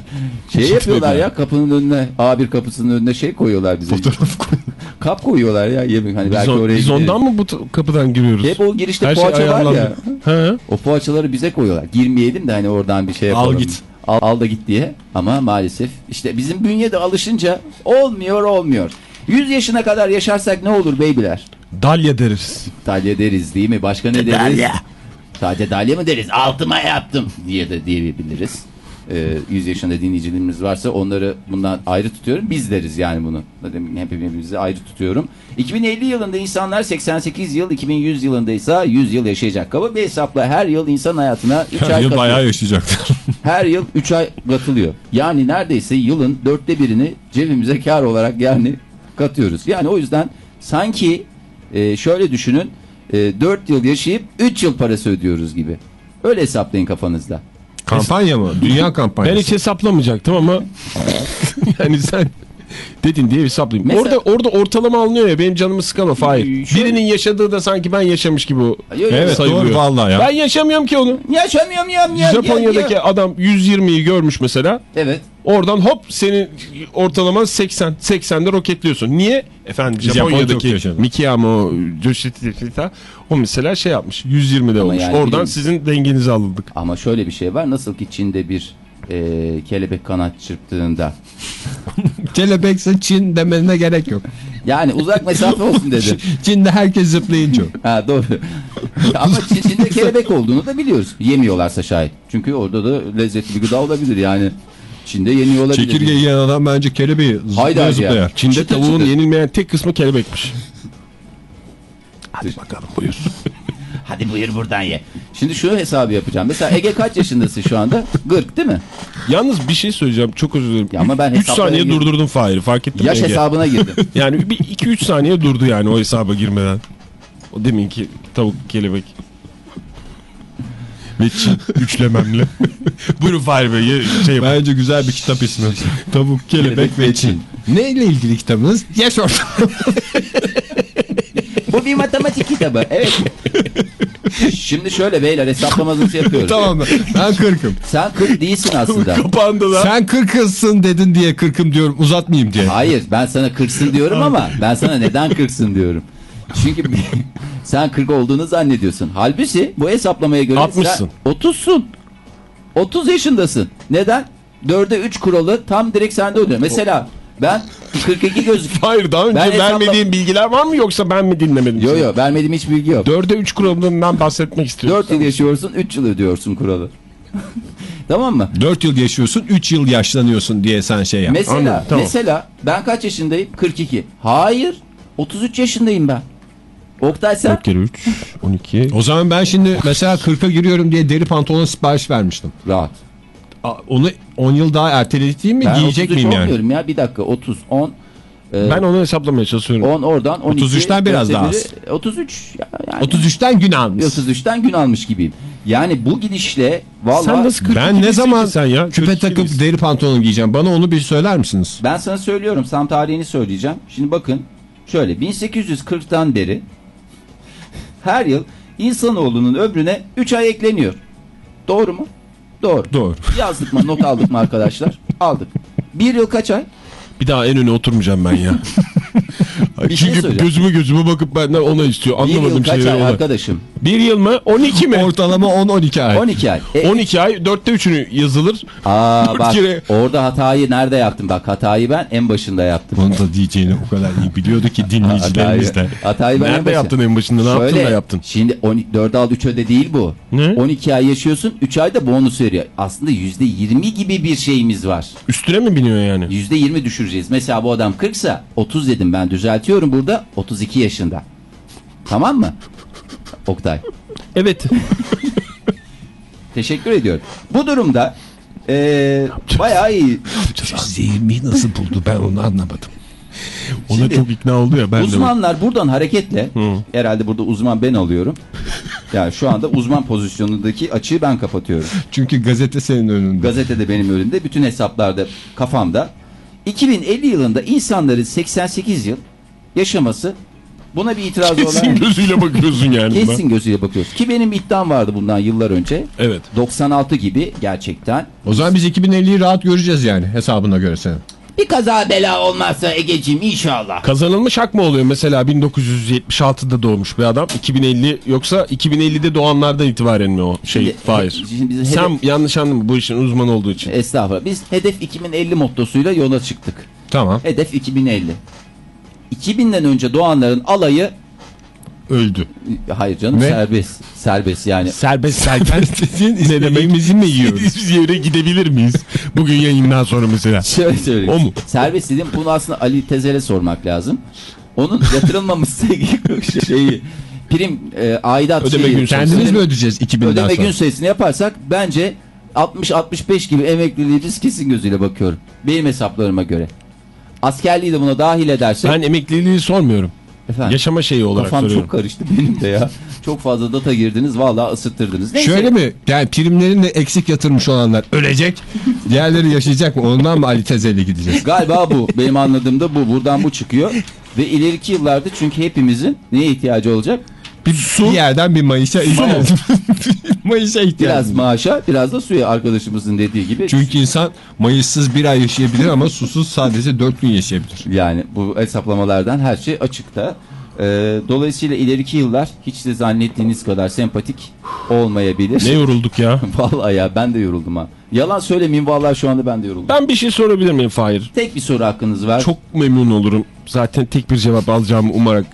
Şey yapıyorlar ya kapının önüne A1 kapısının önüne şey koyuyorlar bize. Fotoğraf Kap koyuyorlar ya yemin hani Biz, belki on- oraya biz ondan mı bu kapıdan giriyoruz? Hep o girişte Her şey poğaça var ya. He. O poğaçaları bize koyuyorlar. Girmeyelim de hani oradan bir şey yapalım. Al git. Al, al da git diye. Ama maalesef işte bizim bünyede alışınca olmuyor olmuyor. 100 yaşına kadar yaşarsak ne olur beybiler? Dalya deriz. Dalya deriz değil mi? Başka ne deriz? Sadece dalya mı deriz? Altıma yaptım diye de diyebiliriz. Ee, 100 yaşında dinleyicilerimiz varsa onları bundan ayrı tutuyorum. Biz deriz yani bunu. Hepimizi ayrı tutuyorum. 2050 yılında insanlar 88 yıl, 2100 yılında ise 100 yıl yaşayacak. Kaba bir hesapla her yıl insan hayatına 3 Her ay yıl katıyor. bayağı yaşayacaktır. Her yıl 3 ay katılıyor. Yani neredeyse yılın dörtte birini cebimize kar olarak yani katıyoruz. Yani o yüzden sanki e, şöyle düşünün e, 4 yıl yaşayıp 3 yıl parası ödüyoruz gibi. Öyle hesaplayın kafanızda. Kampanya mı? Dünya Ben kampanyası. hiç hesaplamayacaktım ama yani sen dedin diye hesaplayayım. Mesela- orada orada ortalama alınıyor ya benim canımı sıkan o Fahir. Şöyle- Birinin yaşadığı da sanki ben yaşamış gibi o Evet sayılıyor. doğru vallahi ya. Ben yaşamıyorum ki onu. Yaşamıyorum ya, ya, ya, Japonya'daki ya. adam 120'yi görmüş mesela. Evet. Oradan hop senin ortalaman 80. 80'de roketliyorsun. Niye? Efendim Japon Japonya'daki. Mikiyamo Yoshihita o mesela şey yapmış. 120'de olmuş. yani Oradan sizin dengenizi aldık. Ama şöyle bir şey var. Nasıl ki Çin'de bir e, kelebek kanat çırptığında Kelebekse Çin demene gerek yok. yani uzak mesafe olsun dedi. Çin'de herkes zıplayınca. Ha doğru. Ama Çin- Çin'de kelebek olduğunu da biliyoruz. Yemiyorlarsa şayet. Çünkü orada da lezzetli bir gıda olabilir yani. Çin'de yeniyor olabilir. Çekirge yiyen adam bence kelebeği zıplaya hadi ya. zıplayar. Çin'de Çıtır tavuğun çıtır. yenilmeyen tek kısmı kelebekmiş. Hadi bakalım buyur. Hadi buyur buradan ye. Şimdi şu hesabı yapacağım. Mesela Ege kaç yaşındasın şu anda? 40 değil mi? Yalnız bir şey söyleyeceğim çok özür dilerim. Ya ama ben 3 hesaplara saniye girdim. durdurdum Fahir'i fark ettin mi Yaş Ege? hesabına girdim. Yani bir 2-3 saniye durdu yani o hesaba girmeden. O deminki tavuk kelebek. Ve Çin üçlememle. Buyurun Fahir Bey şey yapın. Bence güzel bir kitap ismi. Tavuk, kelebek ve Çin. Neyle ilgili kitabınız? Yaş. Bu bir matematik kitabı. Evet. Şimdi şöyle beyler hesaplamanızı yapıyoruz. tamam? Ben kırkım. Sen 40 değilsin aslında. Kapağında da. Sen kırkısın dedin diye kırkım diyorum uzatmayayım diye. Hayır ben sana 40'sın diyorum ama ben sana neden 40'sın diyorum. Çünkü sen 40 olduğunu zannediyorsun. Halbuki bu hesaplamaya göre 60'sın. sen 30'sun. 30 yaşındasın. Neden? 4'e 3 kuralı tam direkt sende oluyor. Mesela ben 42 gözük. Hayır daha önce Ben hesapla- vermediğim bilgiler var mı yoksa ben mi dinlemedim? Yo yo vermediğim hiç bilgi yok. 4'e 3 kuralından bahsetmek istiyorum. 4 yıl yaşıyorsun 3 yıl ödüyorsun kuralı. tamam mı? 4 yıl yaşıyorsun 3 yıl yaşlanıyorsun diye sen şey yap. Mesela Anladım, tamam. mesela ben kaç yaşındayım? 42. Hayır. 33 yaşındayım ben. Oktay sen 4 kere 3 12. O zaman ben şimdi mesela 40'a giriyorum diye deri pantolon sipariş vermiştim. rahat. Onu 10 yıl daha erteleteyim mi? Ben Giyecek 33 miyim yani? ya bir dakika 30 10 e, Ben onu hesaplamaya çalışıyorum. 10 oradan 12 33'ten biraz daha biri, 33 ya, yani 33'ten gün almış. 33'ten gün almış gibiyim. Yani bu gidişle vallahi Sen nasıl 42 Ben ne zaman sen ya? küpe 42 takıp değilsin. deri pantolon giyeceğim? Bana onu bir söyler misiniz? ben sana söylüyorum tam tarihini söyleyeceğim. Şimdi bakın şöyle 1840'tan beri her yıl insanoğlunun ömrüne 3 ay ekleniyor. Doğru mu? Doğru. Doğru. Yazdık mı not aldık mı arkadaşlar? Aldık. Bir yıl kaç ay? Bir daha en öne oturmayacağım ben ya. Bir şey Çünkü söyleyeceğim. gözüme gözüme bakıp benden ona istiyor. Bir yıl Anlamadım kaç şeyleri ay ona. arkadaşım? Bir yıl mı? 12 mi? Ortalama 10-12 ay. 12 ay. E, 12 ay dörtte üçünü yazılır. aa, dört bak kere. orada hatayı nerede yaptım? Bak hatayı ben en başında yaptım. Bunu da diyeceğini o kadar iyi biliyordu ki dinleyicilerimiz de. Hatayı ben en Nerede başında- yaptın en başında? Ne yaptın da yaptın? Şimdi 4 al 3 öde değil bu. Ne? 12 ay yaşıyorsun 3 ayda bonus veriyor. Aslında %20 gibi bir şeyimiz var. Üstüne mi biniyor yani? %20 düşüreceğiz. Mesela bu adam 40 sa 30 dedim ben düzeltiyorum burada 32 yaşında. Tamam mı? Oktay. Evet. Teşekkür ediyorum. Bu durumda eee bayağı iyi. %20'yi nasıl buldu ben onu anlamadım. Ona Şimdi- çok ikna oldu ya ben de. Uzmanlar buradan hareketle herhalde burada uzman ben alıyorum. Yani şu anda uzman pozisyonundaki açığı ben kapatıyorum. Çünkü gazete senin önünde. Gazetede benim önümde, bütün hesaplarda kafamda. 2050 yılında insanların 88 yıl yaşaması buna bir itiraz Kesin olan gözüyle bakıyorsun yani. kesin gözüyle bakıyoruz. Ki benim iddiam vardı bundan yıllar önce. Evet. 96 gibi gerçekten. O zaman biz 2050'yi rahat göreceğiz yani hesabına göre senin. Bir kaza bela olmazsa Ege'ciğim inşallah. Kazanılmış hak mı oluyor mesela 1976'da doğmuş bir adam 2050 yoksa 2050'de doğanlardan itibaren mi o şey Şimdi- Fahir? şimdi Sen yanlış anladın bu işin uzmanı olduğu için. Estağfurullah. Biz hedef 2050 mottosuyla yola çıktık. Tamam. Hedef 2050. 2000'den önce doğanların alayı Öldü. hayır canım Ne? serbest. Serbest yani. Serbest serken Sizin istediğimizi mi yiyoruz? biz yere gidebilir miyiz? Bugün yayından sonra mesela. Şöyle söyleyeyim. O mu? Serbest dedim. Bunu aslında Ali Tezer'e sormak lazım. Onun yatırılmaması şeyi prim e, aidat Ödeme şeyi, gün sayısı. Kendiniz mi ödeyeceğiz 2000'den ödeme sonra? gün sayısını yaparsak bence 60-65 gibi emekliliği biz kesin gözüyle bakıyorum. Benim hesaplarıma göre. Askerliği de buna dahil edersek. Ben emekliliği sormuyorum. Efendim, Yaşama şeyi olarak kafam soruyorum. çok karıştı benim de ya. çok fazla data girdiniz vallahi ısıttırdınız. Neyse. Şöyle mi? Yani primlerini eksik yatırmış olanlar ölecek. Diğerleri yaşayacak mı? Ondan mı Ali Tezel'e gideceğiz? Galiba bu. Benim anladığımda bu. Buradan bu çıkıyor. Ve ileriki yıllarda çünkü hepimizin neye ihtiyacı olacak? Bir, su. bir yerden bir mayışa ihtiyacı. mayışa ihtiyacı. Biraz maaşa biraz da suya arkadaşımızın dediği gibi. Çünkü insan mayışsız bir ay yaşayabilir ama susuz sadece dört gün yaşayabilir. Yani bu hesaplamalardan her şey açıkta. Ee, dolayısıyla ileriki yıllar hiç de zannettiğiniz kadar sempatik olmayabilir. Ne yorulduk ya. Vallahi ya ben de yoruldum ha. Yalan söylemeyeyim vallahi şu anda ben de yoruldum. Ben bir şey sorabilir miyim Fahir? Tek bir soru hakkınız var. Çok memnun olurum. Zaten tek bir cevap alacağımı umarak.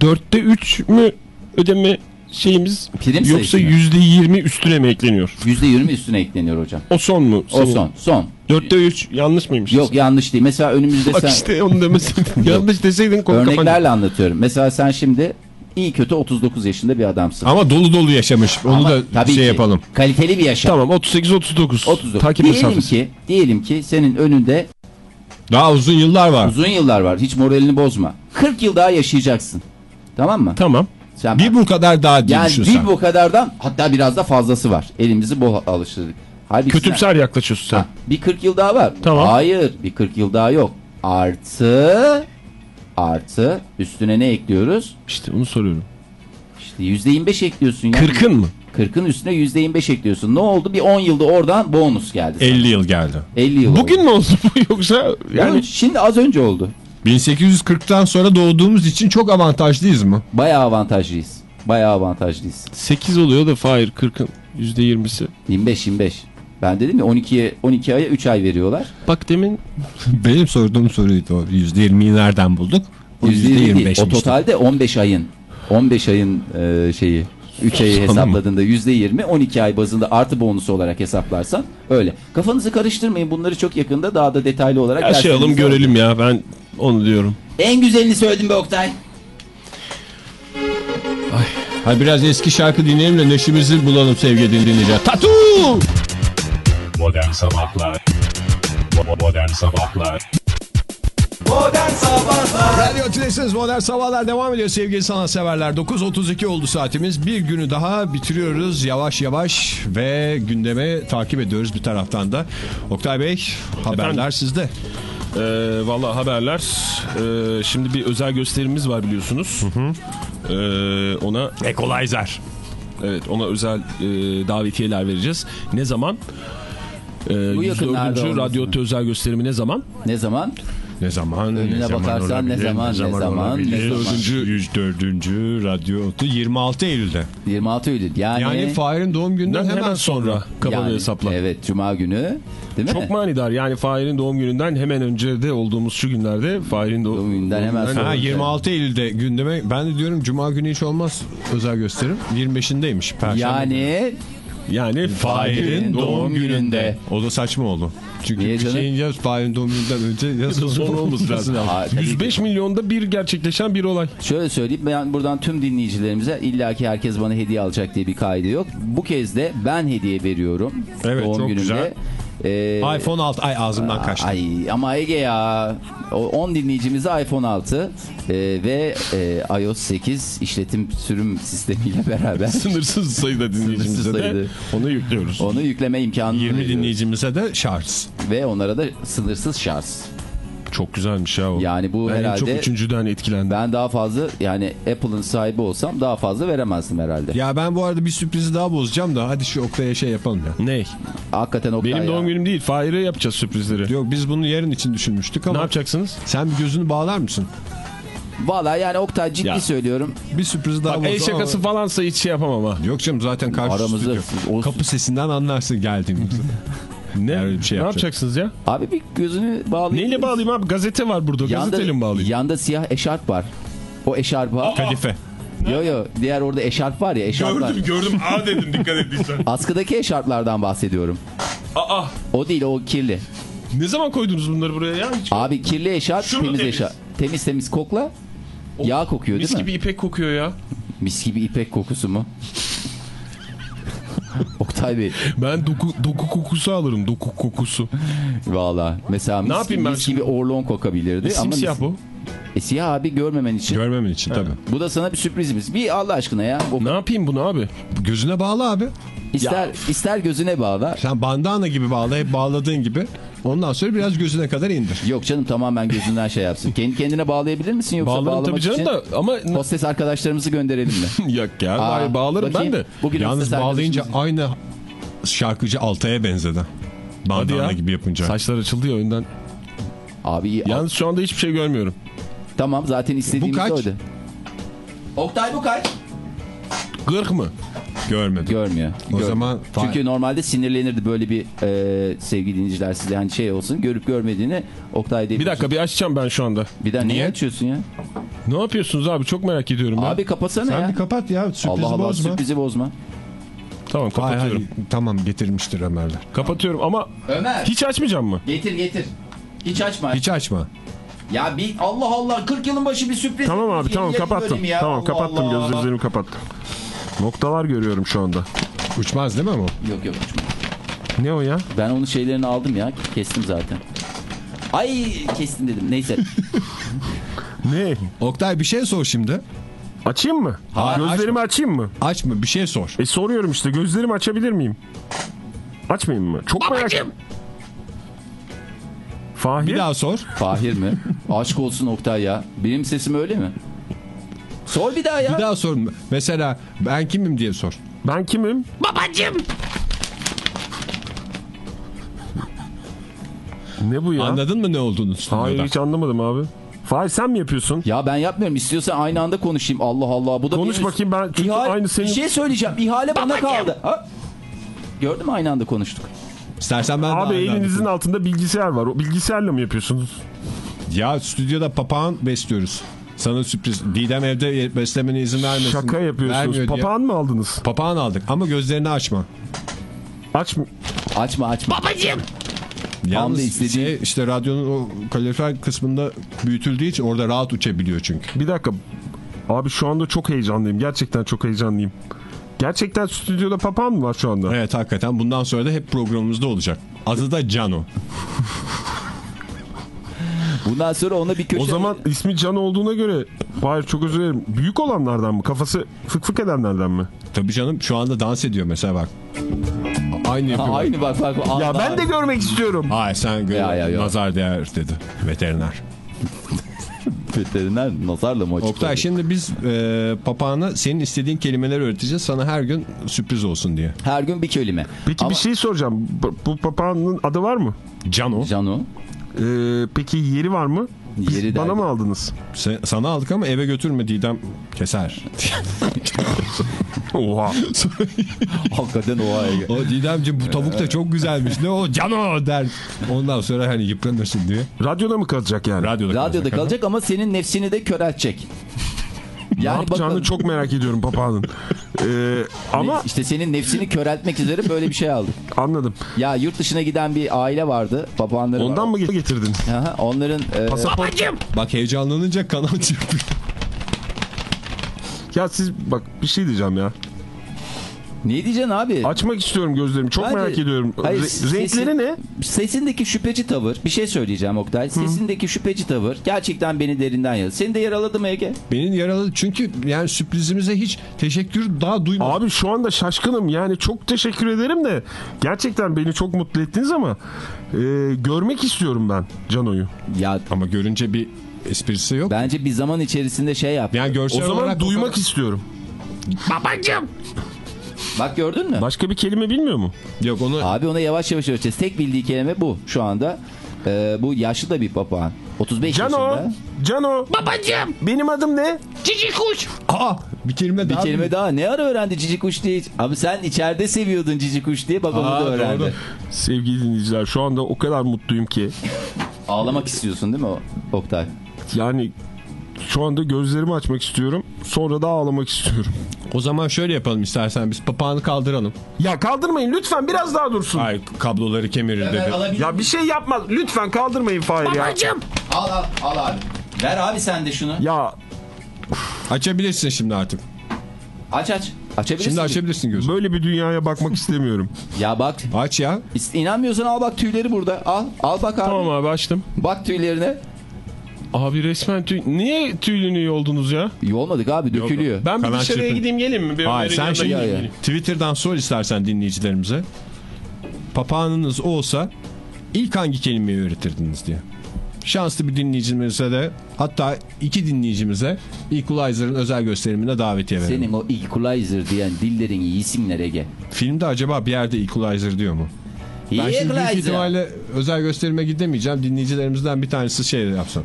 Dörtte üç mü ödeme şeyimiz Prim yoksa yüzde yirmi üstüne mi ekleniyor? %20 üstüne ekleniyor hocam. O son mu? O Senin? son. Son. Dörtte üç yanlış mıymış? Yok yanlış değil. Mesela önümüzde Bak sen işte onu demeseydin. yanlış deseydin konu örneklerle anlatıyorum. Mesela sen şimdi iyi kötü 39 yaşında bir adamsın. Ama dolu dolu yaşamış. Onu Ama da tabii şey ki yapalım. Kaliteli bir yaşam. Tamam 38-39. 39. Takip diyelim mesafesi. ki, diyelim ki senin önünde Daha uzun yıllar var. uzun yıllar var. Hiç moralini bozma. 40 yıl daha yaşayacaksın. Tamam mı? Tamam. Sen Bir bu kadar daha diye yani düşünsen. bir bu kadardan hatta biraz da fazlası var. Elimizi bol alıştırdık. Halbuki Kötümser yaklaşıyorsun sen. Ha, bir 40 yıl daha var. Tamam. Hayır, bir 40 yıl daha yok. Artı artı üstüne ne ekliyoruz? İşte onu soruyorum. İşte %25 ekliyorsun ya. Kırkın mı? 40'ın üstüne %25 ekliyorsun. Ne oldu? Bir 10 yılda oradan bonus geldi. sana. 50 yıl geldi. 50 yıl Bugün oldu. mü oldu bu yoksa yani Yani şimdi az önce oldu. 1840'tan sonra doğduğumuz için çok avantajlıyız mı? Bayağı avantajlıyız. Bayağı avantajlıyız. 8 oluyor da Fahir 40'ın %20'si. 25 25. Ben dedim ya 12'ye 12 aya 3 ay veriyorlar. Bak demin Benim sorduğum soruydu o. %20'yi nereden bulduk? O %20 değil. %25'miş. O totalde 15 ayın 15 ayın e, şeyi 3 ayı hesapladığında %20 12 ay bazında artı bonusu olarak hesaplarsan öyle. Kafanızı karıştırmayın bunları çok yakında daha da detaylı olarak yaşayalım derslerinizde görelim ya ben onu diyorum. En güzelini söyledim be Oktay. Ha biraz eski şarkı dinleyelim de neşimizi bulalım sevgili dinleyiciler. Tatu! Modern Sabahlar Bo- Modern Sabahlar Radyo Tülesi'niz Modern Sabahlar devam ediyor sevgili sanatseverler. 9.32 oldu saatimiz. Bir günü daha bitiriyoruz yavaş yavaş ve gündeme takip ediyoruz bir taraftan da. Oktay Bey haberler Efendim? sizde. Ee, Valla haberler. Ee, şimdi bir özel gösterimiz var biliyorsunuz. Ee, ona Equalizer. evet ona özel e, davetiyeler vereceğiz. Ne zaman? Ee, yakınlarda 104. olması Radyo özel gösterimi ne zaman? Ne zaman? Ne zaman? Önüne ne zaman bakarsan ne olabilir, zaman, ne zaman, olabilir? ne zaman. 104. 104. radyo otu 26 Eylül'de. 26 Eylül. Yani, Yani Fahir'in doğum gününden hemen, hemen, sonra kabalı yani- hesapla. Evet Cuma günü. Değil mi? Çok manidar. Yani Fahir'in doğum gününden hemen önce de olduğumuz şu günlerde Fahir'in doğum, Doğum gününden hemen sonra. Ha, 26 Eylül'de gündeme ben de diyorum Cuma günü hiç olmaz özel gösterim. 25'indeymiş. Perşembe. Yani Yani Fahir'in doğum gününde. O da saçma oldu. Çünkü Niye bir canım? şeyin ya Fahir'in doğum gününden önce ya Son olması lazım. Aa, tabii ki. 105 milyonda bir gerçekleşen bir olay. Şöyle söyleyeyim ben buradan tüm dinleyicilerimize illaki herkes bana hediye alacak diye bir kaydı yok. Bu kez de ben hediye veriyorum. Evet, doğum çok günümde. güzel. Ee, iPhone 6 ay ağzımdan kaçtı. Ay ama Ege ya. O 10 dinleyicimize iPhone 6 e, ve e, iOS 8 işletim sürüm sistemiyle beraber Sınırsız sayıda dinleyicimize Sınırsız de sayıda. onu yüklüyoruz. onu yükleme imkanı 20 veriyoruz. dinleyicimize de şarj. ve onlara da sınırsız şarj. Çok güzelmiş ya o. Yani bu ben en herhalde- çok üçüncüden etkilendim. Ben daha fazla yani Apple'ın sahibi olsam daha fazla veremezdim herhalde. Ya ben bu arada bir sürprizi daha bozacağım da hadi şu Oktay'a şey yapalım ya. Ne? Hakikaten Oktay Benim ya. doğum günüm değil. Fahir'e yapacağız sürprizleri. Yok biz bunu yarın için düşünmüştük Ne ama yapacaksınız? sen bir gözünü bağlar mısın? Valla yani Oktay ciddi Ya. söylüyorum. Bir sürpriz daha Bak el şakası ama- falansa hiç şey yapamam ha. Yok canım zaten karşı Aramızda stüdyo. o- Kapı sesinden anlarsın geldiğimizi. Ne? Öyle bir şey ne yapacak. yapacaksınız ya? Abi bir gözünü bağlayayım. Neyle bağlayayım abi? Gazete var burada. Gazeteyle mi bağlayayım? Yanda siyah eşarp var. O eşarpa. Kadife. Yo yo diğer orada eşarp var ya eşarplar. gördüm. A dedim dikkat ettiysen. Askıdaki eşarplardan bahsediyorum. Aa O değil o kirli. ne zaman koydunuz bunları buraya ya? Hiç... Abi kirli eşarp temiz, temiz? eşarp. Temiz temiz kokla. Yağ kokuyor değil Mis mi? gibi ipek kokuyor ya. Mis gibi ipek kokusu mu? Oktay Bey Ben doku, doku kokusu alırım. Doku kokusu. valla mesela mis, yapayım ben mis şimdi? gibi orlon kokabilirdi. ama Simsiyah mis- bu. E, siyah abi görmemen için. Görmemen için tabii. Bu da sana bir sürprizimiz. Bir Allah aşkına ya. O- Ne yapayım bunu abi? Gözüne bağla abi. ister ister gözüne bağla. Sen bandana gibi bağla hep bağladığın gibi. Ondan sonra biraz gözüne kadar indir. Yok canım tamamen gözünden şey yapsın. Kendi kendine bağlayabilir misin yoksa Bağlarım bağlamak tabii canım için da ama hostes arkadaşlarımızı gönderelim mi? yok ya. Aa, Hayır, bağlarım ben bakayım. de. Bugün Yalnız bağlayınca aynı şarkıcı Altay'a benzedi. Bandana ya. gibi yapınca. Saçlar açıldı ya önden. Abi iyi. Yalnız şu anda hiçbir şey görmüyorum. Tamam zaten istediğimiz Bu kaç? oydu. Oktay bu kaç? 40 mı? Görmedim. Görmüyor. O Gör- zaman Çünkü normalde sinirlenirdi böyle bir e, sevgili dinleyiciler size hani şey olsun görüp görmediğini Oktay diye. Bir dakika bir açacağım ben şu anda. Bir daha niye açıyorsun ya? Ne yapıyorsunuz abi? Çok merak ediyorum ya. Abi kapatsana sen ya. bir kapat ya sürprizi Allah Allah bozma. sürprizi bozma. Tamam Hay hay, kapatıyorum. tamam getirmiştir Ömerler. Kapatıyorum ama Ömer hiç açmayacağım mı? getir getir. Hiç açma. Hiç açma. Ya bir Allah Allah 40 yılın başı bir sürpriz. Tamam abi tamam kapattım. ya. Tamam Allah kapattım gözlerimi kapattım. Noktalar görüyorum şu anda. Uçmaz değil mi bu? Yok yok uçma. Ne o ya? Ben onun şeylerini aldım ya. Kestim zaten. Ay kestim dedim. Neyse. Ne? Oktay bir şey sor şimdi. Açayım mı? Hayır, Gözlerimi açayım mı? Açma bir şey sor. E soruyorum işte gözlerimi açabilir miyim? Açmayayım mı? Çok merak Fahir. Bir daha sor. Fahir mi? Aşk olsun Oktay ya. Benim sesim öyle mi? Sor bir daha ya. Bir daha sor. Mesela ben kimim diye sor. Ben kimim? Babacım. Ne bu ya? Anladın mı ne olduğunu Hayır hiç anlamadım abi. Fahir sen mi yapıyorsun? Ya ben yapmıyorum. İstiyorsan aynı anda konuşayım. Allah Allah. Bu da Konuş benim- bakayım ben çünkü İhale- aynı senin... Bir şey söyleyeceğim. İhale bana kaldı. Ha? Gördün mü aynı anda konuştuk. İstersen ben Abi elinizin altında bilgisayar var. O bilgisayarla mı yapıyorsunuz? Ya stüdyoda papağan besliyoruz. Sana sürpriz. Didem evde beslemene izin vermesin. Şaka yapıyorsunuz. Vermiyor diye. Papağan mı aldınız? Papağan aldık ama gözlerini açma. Aç mı? Açma açma. Yalnız istediği- şey, işte radyonun o kalorifer kısmında büyütüldüğü için orada rahat uçabiliyor çünkü. Bir dakika. Abi şu anda çok heyecanlıyım. Gerçekten çok heyecanlıyım. Gerçekten stüdyoda papağan mı var şu anda? Evet hakikaten bundan sonra da hep programımızda olacak. Adı da Cano. Bundan sonra ona bir köşe... O zaman ismi Can olduğuna göre Hayır çok özür dilerim. Büyük olanlardan mı? Kafası fık fık edenlerden mi? Tabii canım şu anda dans ediyor mesela bak. Aynı yapıyor. Ha, bak. aynı bak bak. Ya ben de görmek istiyorum. Hayır sen gö- Ya, ya, ya. nazar değer dedi veteriner. Veteriner nazarla mı açıkladı? Oktay şimdi biz e, papağana senin istediğin kelimeleri öğreteceğiz sana her gün sürpriz olsun diye. Her gün bir kelime. Peki Ama- bir şey soracağım. Bu, bu papağanın adı var mı? Cano. Cano. Ee, peki yeri var mı? Biz- Yeri bana mı aldınız? Sen- sana aldık ama eve götürme Didem keser. Oha. Hakikaten o ay. o Didemciğim bu tavuk da çok güzelmiş. Ne o cano der. Ondan sonra hani yıpranırsın diye. Radyoda mı kalacak yani? Radyoda, Radyoda kalacak ama. kalacak ama senin nefsini de köreltecek. Ne Yani yapacağını bakalım. çok merak ediyorum papağanın. Ee, ama işte senin nefsini köreltmek üzere böyle bir şey aldık. anladım. Ya yurt dışına giden bir aile vardı. Papağanları var. Ondan mı getirdin? Aha, onların e, Bak heyecanlanınca kanal çırpıyor. Ya siz bak bir şey diyeceğim ya. Ne diyeceksin abi? Açmak istiyorum gözlerimi. Çok Bence- merak ediyorum. Hayır, Re- renkleri ne? Sesindeki şüpheci tavır. Bir şey söyleyeceğim Oktay. Sesindeki şüpheci tavır gerçekten beni derinden yaradı. Seni de yaraladı mı Ege? Beni yaraladı çünkü yani sürprizimize hiç teşekkür daha duymadım. Abi şu anda şaşkınım. Yani çok teşekkür ederim de gerçekten beni çok mutlu ettiniz ama e, görmek istiyorum ben Cano'yu. Ya Ama görünce bir esprisi yok. bence bir zaman içerisinde şey yap. Yani görsel O zaman olarak duymak istiyorum. Bak gördün mü? Başka bir kelime bilmiyor mu? Yok onu Abi ona yavaş yavaş ölçeceğiz. Tek bildiği kelime bu şu anda. Ee, bu yaşlı da bir papağan. 35 Cano, yaşında. Cano. Babacım. Benim adım ne? Aa bir kelime Bir daha. kelime daha. Ne ara öğrendi cici kuş diye? Abi sen içeride seviyordun cici kuş diye. Onu Aa, da öğrendi. doğru. Sevgili dinleyiciler şu anda o kadar mutluyum ki. Ağlamak istiyorsun değil mi o- Oktay? Yani şu anda gözlerimi açmak istiyorum. Sonra da ağlamak istiyorum. O zaman şöyle yapalım istersen biz papağanı kaldıralım. Ya kaldırmayın lütfen biraz daha dursun. Ay kabloları kemirir dedi. Ya bir şey yapmaz. Lütfen kaldırmayın Fahir ya. Al al al abi. Ver abi sen de şunu. Ya Açabilirsin şimdi artık. Aç aç. Açabilirsin. Şimdi açabilirsin gözünü. böyle bir dünyaya bakmak istemiyorum. Ya bak. Aç ya. İnanmıyorsan al bak tüyleri burada. Al. Al bak abi. Tamam abi açtım. Bak tüylerine. Abi resmen tüy... Niye tüylünü iyi oldunuz ya? İyi olmadık abi dökülüyor. Ben bir Kanal dışarıya çırpın. gideyim geleyim mi? Bir Hayır sen şimdi Ya, ya. Twitter'dan sor istersen dinleyicilerimize. Papağanınız olsa ilk hangi kelimeyi öğretirdiniz diye. Şanslı bir dinleyicimize de hatta iki dinleyicimize Equalizer'ın özel gösterimine davetiye verelim. Senin o equalizer diyen dillerin iyi isimler Ege. Filmde acaba bir yerde Equalizer diyor mu? Ben şimdi büyük Equalizer. ihtimalle özel gösterime gidemeyeceğim. Dinleyicilerimizden bir tanesi şey yapsın.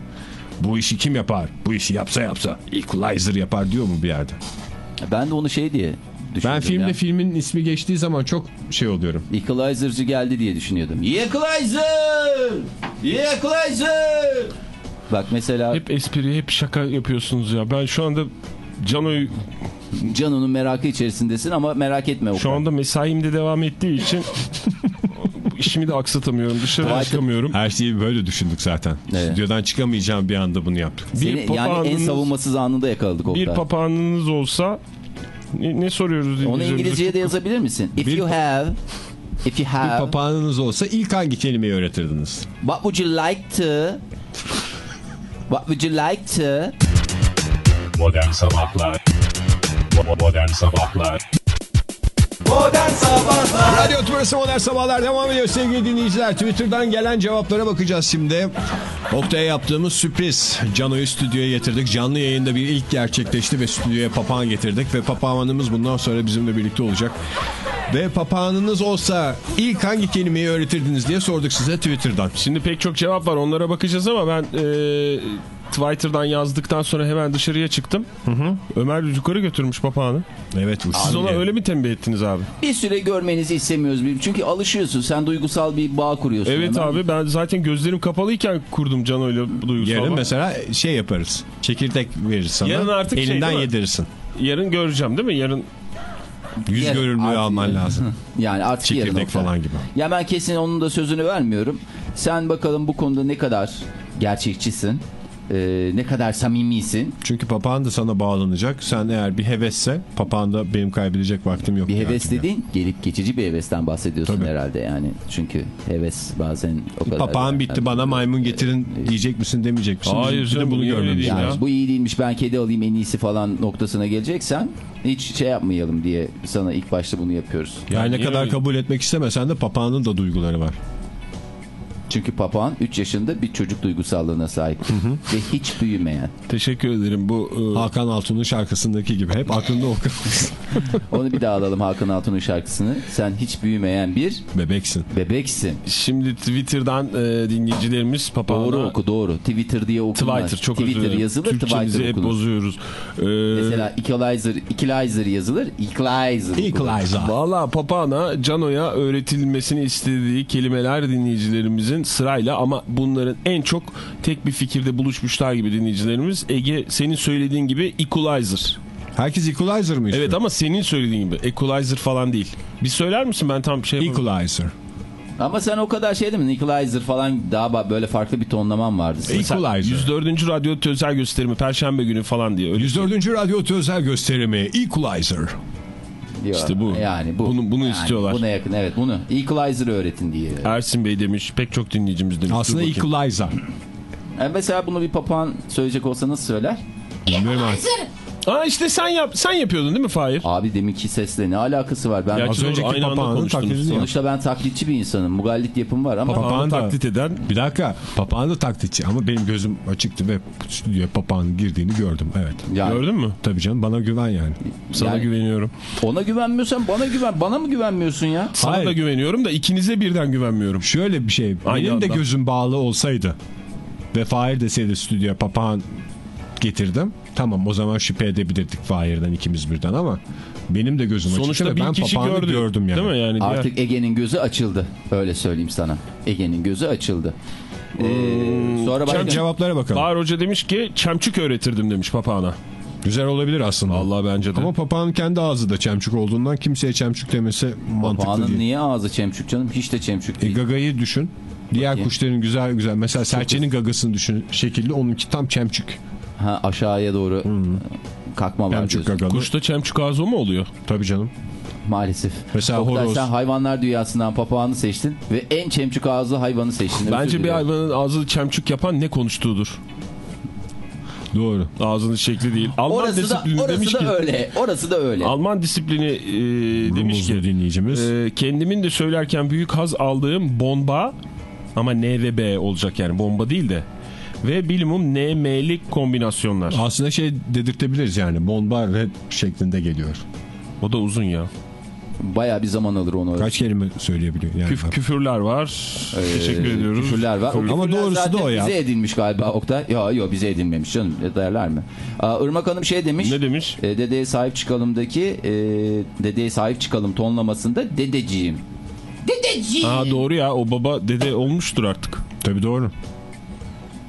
Bu işi kim yapar? Bu işi yapsa yapsa Equalizer yapar diyor mu bir yerde? Ben de onu şey diye düşündüm Ben filmde ya. filmin ismi geçtiği zaman çok şey oluyorum. Equalizer'cı geldi diye düşünüyordum. Equalizer! Equalizer! Bak mesela Hep espri, hep şaka yapıyorsunuz ya. Ben şu anda Cano'yu Cano'nun merakı içerisindesin ama merak etme. şu anda mesaimde devam ettiği için işimi de aksatamıyorum. Dışarı çıkamıyorum. Her şeyi böyle düşündük zaten. Evet. Stüdyodan çıkamayacağım bir anda bunu yaptık. Bir Seni yani en savunmasız anında yakaladık Oktay. Bir papağanınız olsa ne, ne soruyoruz Onu? İngilizceye de yazabilir misin? If Bir you have If you Bir have papağanınız olsa ilk hangi kelimeyi öğretirdiniz? What would you like to What would you like to Modern Sabahlar Bo- Modern Sabahlar Radyo Tümrüt'ü Modern Sabahlar devam ediyor sevgili dinleyiciler. Twitter'dan gelen cevaplara bakacağız şimdi. Oktay'a yaptığımız sürpriz. Cano'yu stüdyoya getirdik. Canlı yayında bir ilk gerçekleşti ve stüdyoya papağan getirdik. Ve papağanımız bundan sonra bizimle birlikte olacak. Ve papağanınız olsa ilk hangi kelimeyi öğretirdiniz diye sorduk size Twitter'dan. Şimdi pek çok cevap var onlara bakacağız ama ben e, Twitter'dan yazdıktan sonra hemen dışarıya çıktım. Ömer yukarı götürmüş papağanı. Evet. bu Siz ona öyle mi tembih ettiniz abi? Bir süre görmenizi istemiyoruz. Çünkü alışıyorsun. Sen duygusal bir bağ kuruyorsun. Evet hemen. abi ben zaten gözlerim kapalıyken kurdum Cano'yla duygusal Yarın bağı. mesela şey yaparız. Çekirdek veririz sana. Yarın artık şey Elinden mi? yedirirsin. Yarın göreceğim değil mi? Yarın Yüz Yarın artık- alman lazım. Yani artık yarın Çekirdek Oktay. falan gibi. Ya ben kesin onun da sözünü vermiyorum. Sen bakalım bu konuda ne kadar gerçekçisin. E, ne kadar samimisin. Çünkü papağan da sana bağlanacak. Sen eğer bir hevesse papağan da benim kaybedecek vaktim yok. Bir heves dediğin gelip geçici bir hevesten bahsediyorsun Tabii. herhalde yani. Çünkü heves bazen o kadar. Papağan bitti bana maymun getirin diyecek misin demeyecek misin? Hayır canım, bunu değil Yani lazım. bu iyi değilmiş ben kedi alayım en iyisi falan noktasına geleceksen hiç şey yapmayalım diye sana ilk başta bunu yapıyoruz. Yani ne niye kadar öyle? kabul etmek istemesen de papağanın da duyguları var. Çünkü papağan 3 yaşında bir çocuk duygusallığına sahip. Ve hiç büyümeyen. Teşekkür ederim. Bu e, Hakan Altun'un şarkısındaki gibi hep aklında o Onu bir daha alalım Hakan Altun'un şarkısını. Sen hiç büyümeyen bir bebeksin. bebeksin. şimdi Twitter'dan e, dinleyicilerimiz papağana Doğru oku doğru. Twitter diye okunmaz. Twitter çok özür Twitter dilerim. yazılır Türkçemizi Twitter hep okunur. bozuyoruz. E, Mesela equalizer, equalizer yazılır. Equalizer. Equalizer. Valla papağana Cano'ya öğretilmesini istediği kelimeler dinleyicilerimizin sırayla ama bunların en çok tek bir fikirde buluşmuşlar gibi dinleyicilerimiz. Ege senin söylediğin gibi equalizer. Herkes equalizer mı istiyor? Evet ama senin söylediğin gibi equalizer falan değil. Bir söyler misin ben tam şey yapamadım. Equalizer. Ama sen o kadar şey değil mi? Equalizer falan daha böyle farklı bir tonlaman vardı. Equalizer. 104. radyo özel gösterimi Perşembe günü falan diye. Öyle 104. Radyo Özel Gösterimi Equalizer. Diyor. İşte bu. Yani bu. Bunu- bunu Yani istiyorlar. Buna yakın evet bunu. Equalizer öğretin diye. Ersin Bey demiş pek çok dinleyicimiz demiş. Aslında. Equalizer. Yani mesela bunu bir papağan söyleyecek olsa nasıl söyler? Bilmiyorum artık. Aa işte sen yap sen yapıyordun değil mi Fahir? Abi deminki sesle ne alakası var? Ben Gerçi Az önceki papağanın taklidini sonuçta ben taklitçi bir insanım. Mugallit yapım var ama Papağan Papağanı da- taklit eden Bir dakika. Papağan da taklitçi ama benim gözüm açıktı ve stüdyoya papağanın girdiğini gördüm. Evet. yani gördün mü? Tabii canım bana güven yani. Sana Yani- güveniyorum. ona güvenmiyorsan bana güven. Bana mı güvenmiyorsun ya? Sana Hayır. da güveniyorum da ikinize birden güvenmiyorum. Şöyle bir şey. Aynı benim de anda. gözüm bağlı olsaydı ve Fahir deseydi stüdyoya papağan getirdim. Tamam o zaman şüphe edebilirdik Fahir'den ikimiz birden ama benim de gözüm açıktı Sonuçta bir ben kişi gördü. gördüm yani. Değil mi yani? Diğer- Artık Ege'nin gözü açıldı. Öyle söyleyeyim sana. Ege'nin gözü açıldı. Ee, Hmm, sonra başka... Cevaplara bakalım. Bahar Hoca demiş ki çemçük öğretirdim demiş papağana. Güzel olabilir aslında. Allah bence de. Ama papağanın kendi ağzı da çemçük olduğundan kimseye çemçük demesi mantıklı Papağanın değil. niye ağzı çemçük canım? Hiç de çemçük E, değil. gagayı düşün. Diğer Bakayım. kuşların güzel güzel. Mesela serçenin gagasını düşün şekilli. Onunki tam çemçük. Ha, aşağıya doğru kalkma var Çemçük diyorsun. gagalı. Kuşta çemçük ağzı mu oluyor? Tabii canım. Maalesef. Mesela Oktay, horoz. sen hayvanlar dünyasından papağanı seçtin ve en çemçük ağızlı hayvanı seçtin. Bence bir hayvanın ağzı çemçük yapan ne konuştuğudur. Doğru. Ağzının şekli değil. Alman Orası da, disiplini orası demiş da ki. öyle. Orası da öyle. Alman disiplini e, demiş ki. dinleyicimiz. e, kendimin de söylerken büyük haz aldığım bomba ama N ve B olacak yani bomba değil de. Ve bilimum N, M'lik kombinasyonlar. Aslında şey dedirtebiliriz yani. Bomba red şeklinde geliyor. O da uzun ya. Baya bir zaman alır onu. Kaç kelime söyleyebiliyor? Yani Küf, küfürler var. Teşekkür ediyoruz. Ee, Küfürler var. O Ama küfürler doğrusu da o ya. Bize edilmiş galiba Oktay. Yok yok bize edilmemiş canım. Ne derler mi? Aa, Irmak Hanım şey demiş. Ne demiş? E, dedeye sahip çıkalımdaki e, dedeye sahip çıkalım tonlamasında dedeciğim. Dedeciğim. Aa, doğru ya o baba dede olmuştur artık. Tabii doğru.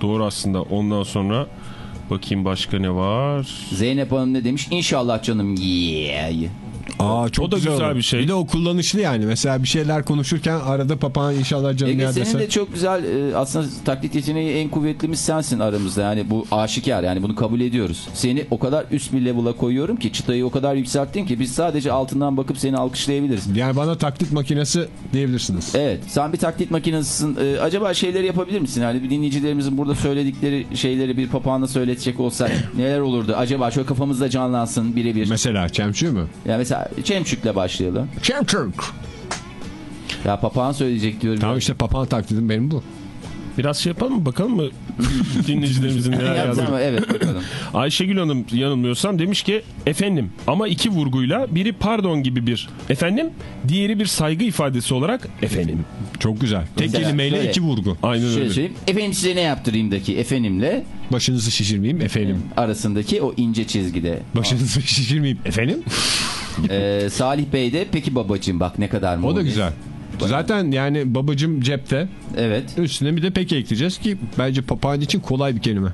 Doğru aslında. Ondan sonra bakayım başka ne var. Zeynep Hanım ne demiş? İnşallah canım. Yeah. Aa çok O da güzel olur. bir şey. Bir de o kullanışlı yani. Mesela bir şeyler konuşurken arada papağan inşallah canım Ege ya senin de çok güzel e, aslında taklit yeteneği en kuvvetlimiz sensin aramızda. Yani bu aşikar yani bunu kabul ediyoruz. Seni o kadar üst bir level'a koyuyorum ki çıtayı o kadar yükselttin ki biz sadece altından bakıp seni alkışlayabiliriz. Yani bana taklit makinesi diyebilirsiniz. Evet sen bir taklit makinesisin. Ee, acaba şeyleri yapabilir misin? Bir dinleyicilerimizin burada söyledikleri şeyleri bir papağanla söyletecek olsak neler olurdu? Acaba şöyle kafamızda canlansın birebir. Mesela çemçü mü? Yani mesela Çemçük'le başlayalım. Çemçük. Ya papağan söyleyecek diyorum. Tamam işte papağan taklidim benim bu. Biraz şey yapalım mı? Bakalım mı dinleyicilerimizin neler yazdığını. Evet bakalım. Ayşegül Hanım yanılmıyorsam demiş ki efendim ama iki vurguyla biri pardon gibi bir efendim diğeri bir saygı ifadesi olarak efendim. Çok güzel. Tek Mesela kelimeyle şöyle. iki vurgu. Aynen Şöyle öyle. söyleyeyim. Efendim size ne yaptırayımdaki efendimle Başınızı şişirmeyeyim efendim. arasındaki o ince çizgide. Başınızı şişirmeyeyim efendim. Ee, Salih Bey de peki babacığım bak ne kadar mı O da güzel. Zaten yani babacım cepte. Evet. Üstüne bir de peki ekleyeceğiz ki bence papağan için kolay bir kelime.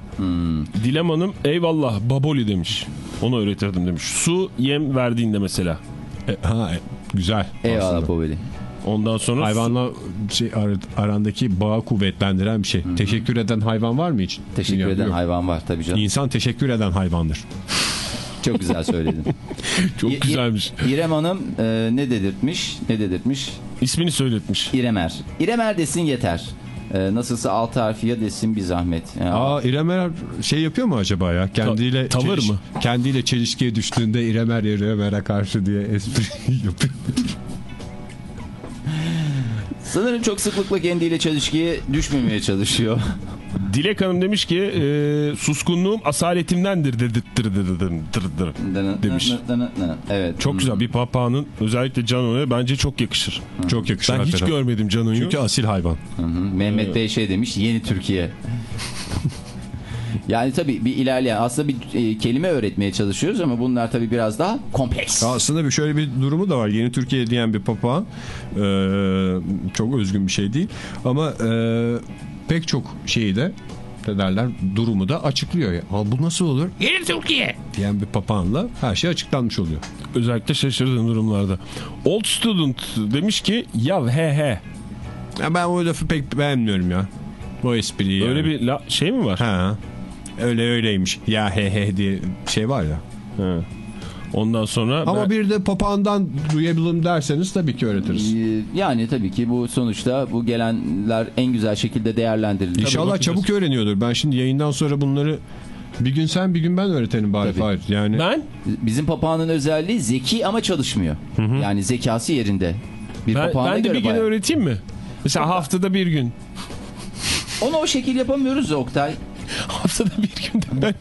Dilem Hanım eyvallah baboli demiş. Onu öğretirdim demiş. Su yem verdiğinde mesela. E, ha e, güzel. Eyvallah aslında. babeli. Ondan sonra Hayvanla şey, ar- arandaki bağı kuvvetlendiren bir şey. Teşekkür eden hayvan var mı hiç? Teşekkür Dünyada eden yok. hayvan var tabii canım. İnsan teşekkür eden hayvandır. Çok güzel söyledin. çok İ- güzelmiş. İrem Hanım e, ne dedirtmiş? Ne dedirtmiş? İsmini söyletmiş. İremer. İremer desin yeter. E, nasılsa altı harfi ya desin bir zahmet. Yani, Aa İrem Er şey yapıyor mu acaba ya? Kendiyle Ta- tavır mı? Kendiyle çelişkiye düştüğünde İrem Er İrem Er'e karşı diye espri yapıyor. Sanırım çok sıklıkla kendiyle çelişkiye düşmemeye çalışıyor. Dilek Hanım demiş ki e, suskunluğum asaletimdendir demiş. Evet. Çok güzel bir papağanın özellikle Cano'ya bence çok yakışır. Çok yakışır. Ben hiç görmedim Cano'yu. Çünkü asil hayvan. Hı hı. Mehmet Bey şey demiş yeni Türkiye. yani tabii bir ilerleyen aslında bir e, kelime öğretmeye çalışıyoruz ama bunlar tabii biraz daha kompleks. Aslında bir şöyle bir durumu da var. Yeni Türkiye diyen bir papağan e, çok özgün bir şey değil. Ama e, pek çok şeyi de derler durumu da açıklıyor. Ya. Ha, bu nasıl olur? Yeni Türkiye diyen bir papağanla her şey açıklanmış oluyor. Özellikle şaşırdığım durumlarda. Old Student demiş ki ya he he. Ya ben o lafı pek beğenmiyorum ya. O espriyi Öyle yani. bir la- şey mi var? Ha. Öyle öyleymiş. Ya he he diye şey var ya. Ha. Ondan sonra Ama ben- bir de papağandan duyabilirim derseniz tabii ki öğretiriz. Ee, Yani tabii ki bu sonuçta bu gelenler en güzel şekilde değerlendirilir. İnşallah çabuk öğreniyordur. Ben şimdi yayından sonra bunları bir gün sen bir gün ben öğretelim bari. Tabii. Fahir. Yani ben Bizim papağanın özelliği zeki ama çalışmıyor. Yani zekası yerinde. Bir ben, ben de göre bir gün bayağı- öğreteyim mi? Mesela haftada bir gün. Onu o şekil yapamıyoruz Oktay. Haftada bir gün de ben,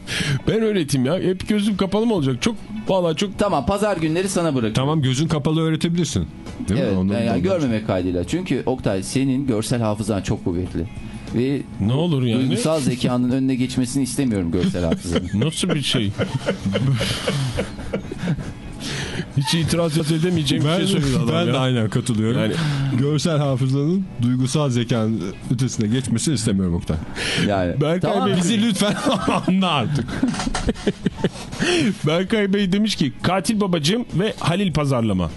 ben öğreteyim ya. Hep gözüm kapalı mı olacak? Çok vallahi çok Tamam pazar günleri sana bırakıyorum. tamam gözün kapalı öğretebilirsin. Değil Evet, mi? Ondan- yani ondan- görmemek kaydıyla. Çünkü Oktay senin görsel hafızan çok kuvvetli. Ve ne olur yani? duygusal zekanın önüne geçmesini istemiyorum görsel hafızanın. Nasıl bir şey? Hiç itiraz edemeyeceğim bir Ben, şey söyledi adam ben ya. de aynen katılıyorum. Yani- Görsel hafızanın duygusal zekanın ötesine geçmesini istemiyorum Oktay. Yani Berkay tamam. Bey Bizi lütfen anla artık. Berkay Bey demiş ki katil babacığım ve Halil pazarlama.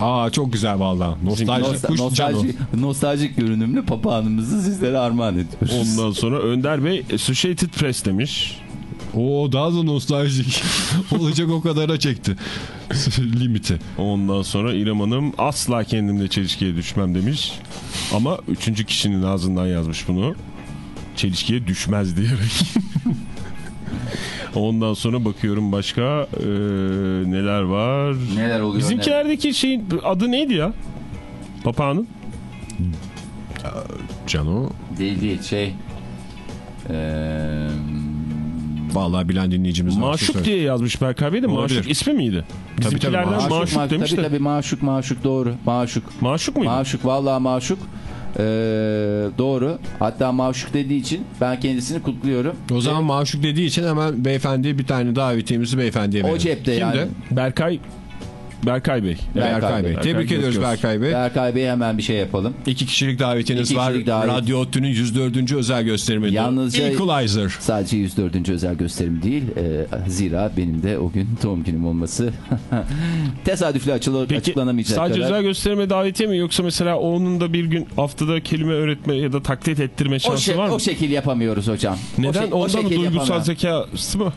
Aa çok güzel valla. Nostaljik Nosta- kuş cano. nostaljik, nostaljik görünümlü papağanımızı sizlere armağan ediyoruz. Ondan sonra Önder Bey Associated Press demiş. Oo daha da nostaljik. Olacak o kadara çekti. Limiti. Ondan sonra İrem Hanım asla kendimle çelişkiye düşmem demiş. Ama üçüncü kişinin ağzından yazmış bunu. Çelişkiye düşmez diyerek. Ondan sonra bakıyorum başka e, neler var. Neler oluyor? Bizimkilerdeki şeyin adı neydi ya? Papağanın. Cano. Değil değil şey. Eee Vallahi bilen dinleyicimiz var. Maşuk diye yazmış Berkay Bey de Olabilir. Maşuk ismi miydi? tabii, Bizimkilerden Maşuk, Maşuk, ma- demiş tabii de. tabii maşuk maşuk doğru. Maşuk. Maşuk muydu? Maşuk vallahi maşuk. Ee, doğru. Hatta maşuk dediği için ben kendisini kutluyorum. O zaman maşuk dediği için hemen beyefendiye bir tane davetiyemizi beyefendiye verelim. O cepte Kimdi? yani. Berkay Berkay Bey. Berkay Berkay Bey. Bey. Tebrik Berkay ediyoruz Göz. Berkay Bey. Berkay Bey hemen bir şey yapalım. İki kişilik davetiniz İki var. kişilik davet. Radyo Ottu'nun 104. özel gösterimi. Yalnızca- Equalizer. Sadece 104. özel gösterim değil. e, zira benim de o gün doğum günüm olması tesadüfle açılı, Peki açıklanamayacak sadece kadar. özel gösterime davetiye mi yoksa mesela onun da bir gün haftada kelime öğretme ya da taklit ettirme o, şansı şey- var mı? o şekil yapamıyoruz hocam. O Neden? o Onda mı şekil duygusal yapamıyoruz. zekası mı?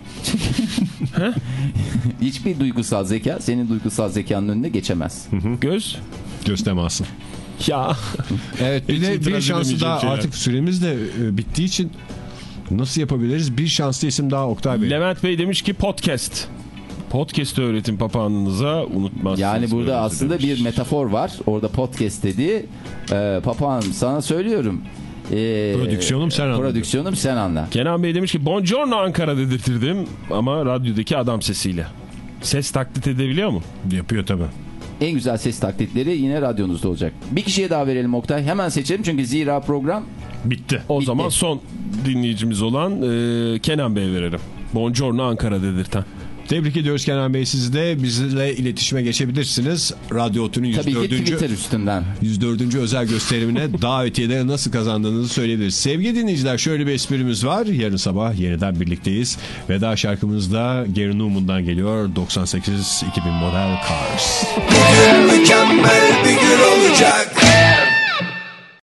Hiçbir duygusal zeka senin duygusal zekanın önüne geçemez. Göz? Göz teması. Ya. Evet bir de bir şansı daha şeyler. artık süremiz de e, bittiği için nasıl yapabiliriz? Bir şanslı isim daha Oktay Bey. Levent Bey demiş ki podcast. Podcast öğretin papağanınıza unutmazsınız. Yani burada aslında demiş. bir metafor var. Orada podcast dediği e, papağan sana söylüyorum. E, Prodüksiyonum sen anla. Prodüksiyonum sen anla. Kenan Bey demiş ki Buongiorno Ankara dedirtirdim ama radyodaki adam sesiyle. Ses taklit edebiliyor mu? Yapıyor tabii. En güzel ses taklitleri yine radyonuzda olacak. Bir kişiye daha verelim Oktay. Hemen seçelim çünkü zira program Bitti. O Bitti. zaman son dinleyicimiz olan e, Kenan Bey verelim. Buongiorno Ankara dedirten. Tebrik ediyoruz Kenan Bey sizi de bizle iletişime geçebilirsiniz. Radyo tabii ki 104. Twitter üstünden. 104. özel gösterimine davetiyeleri nasıl kazandığınızı söyleyebiliriz. Sevgili dinleyiciler şöyle bir esprimiz var. Yarın sabah yeniden birlikteyiz. Veda şarkımız da Gary Numan'dan geliyor. 98-2000 model Cars. Mükemmel bir gün olacak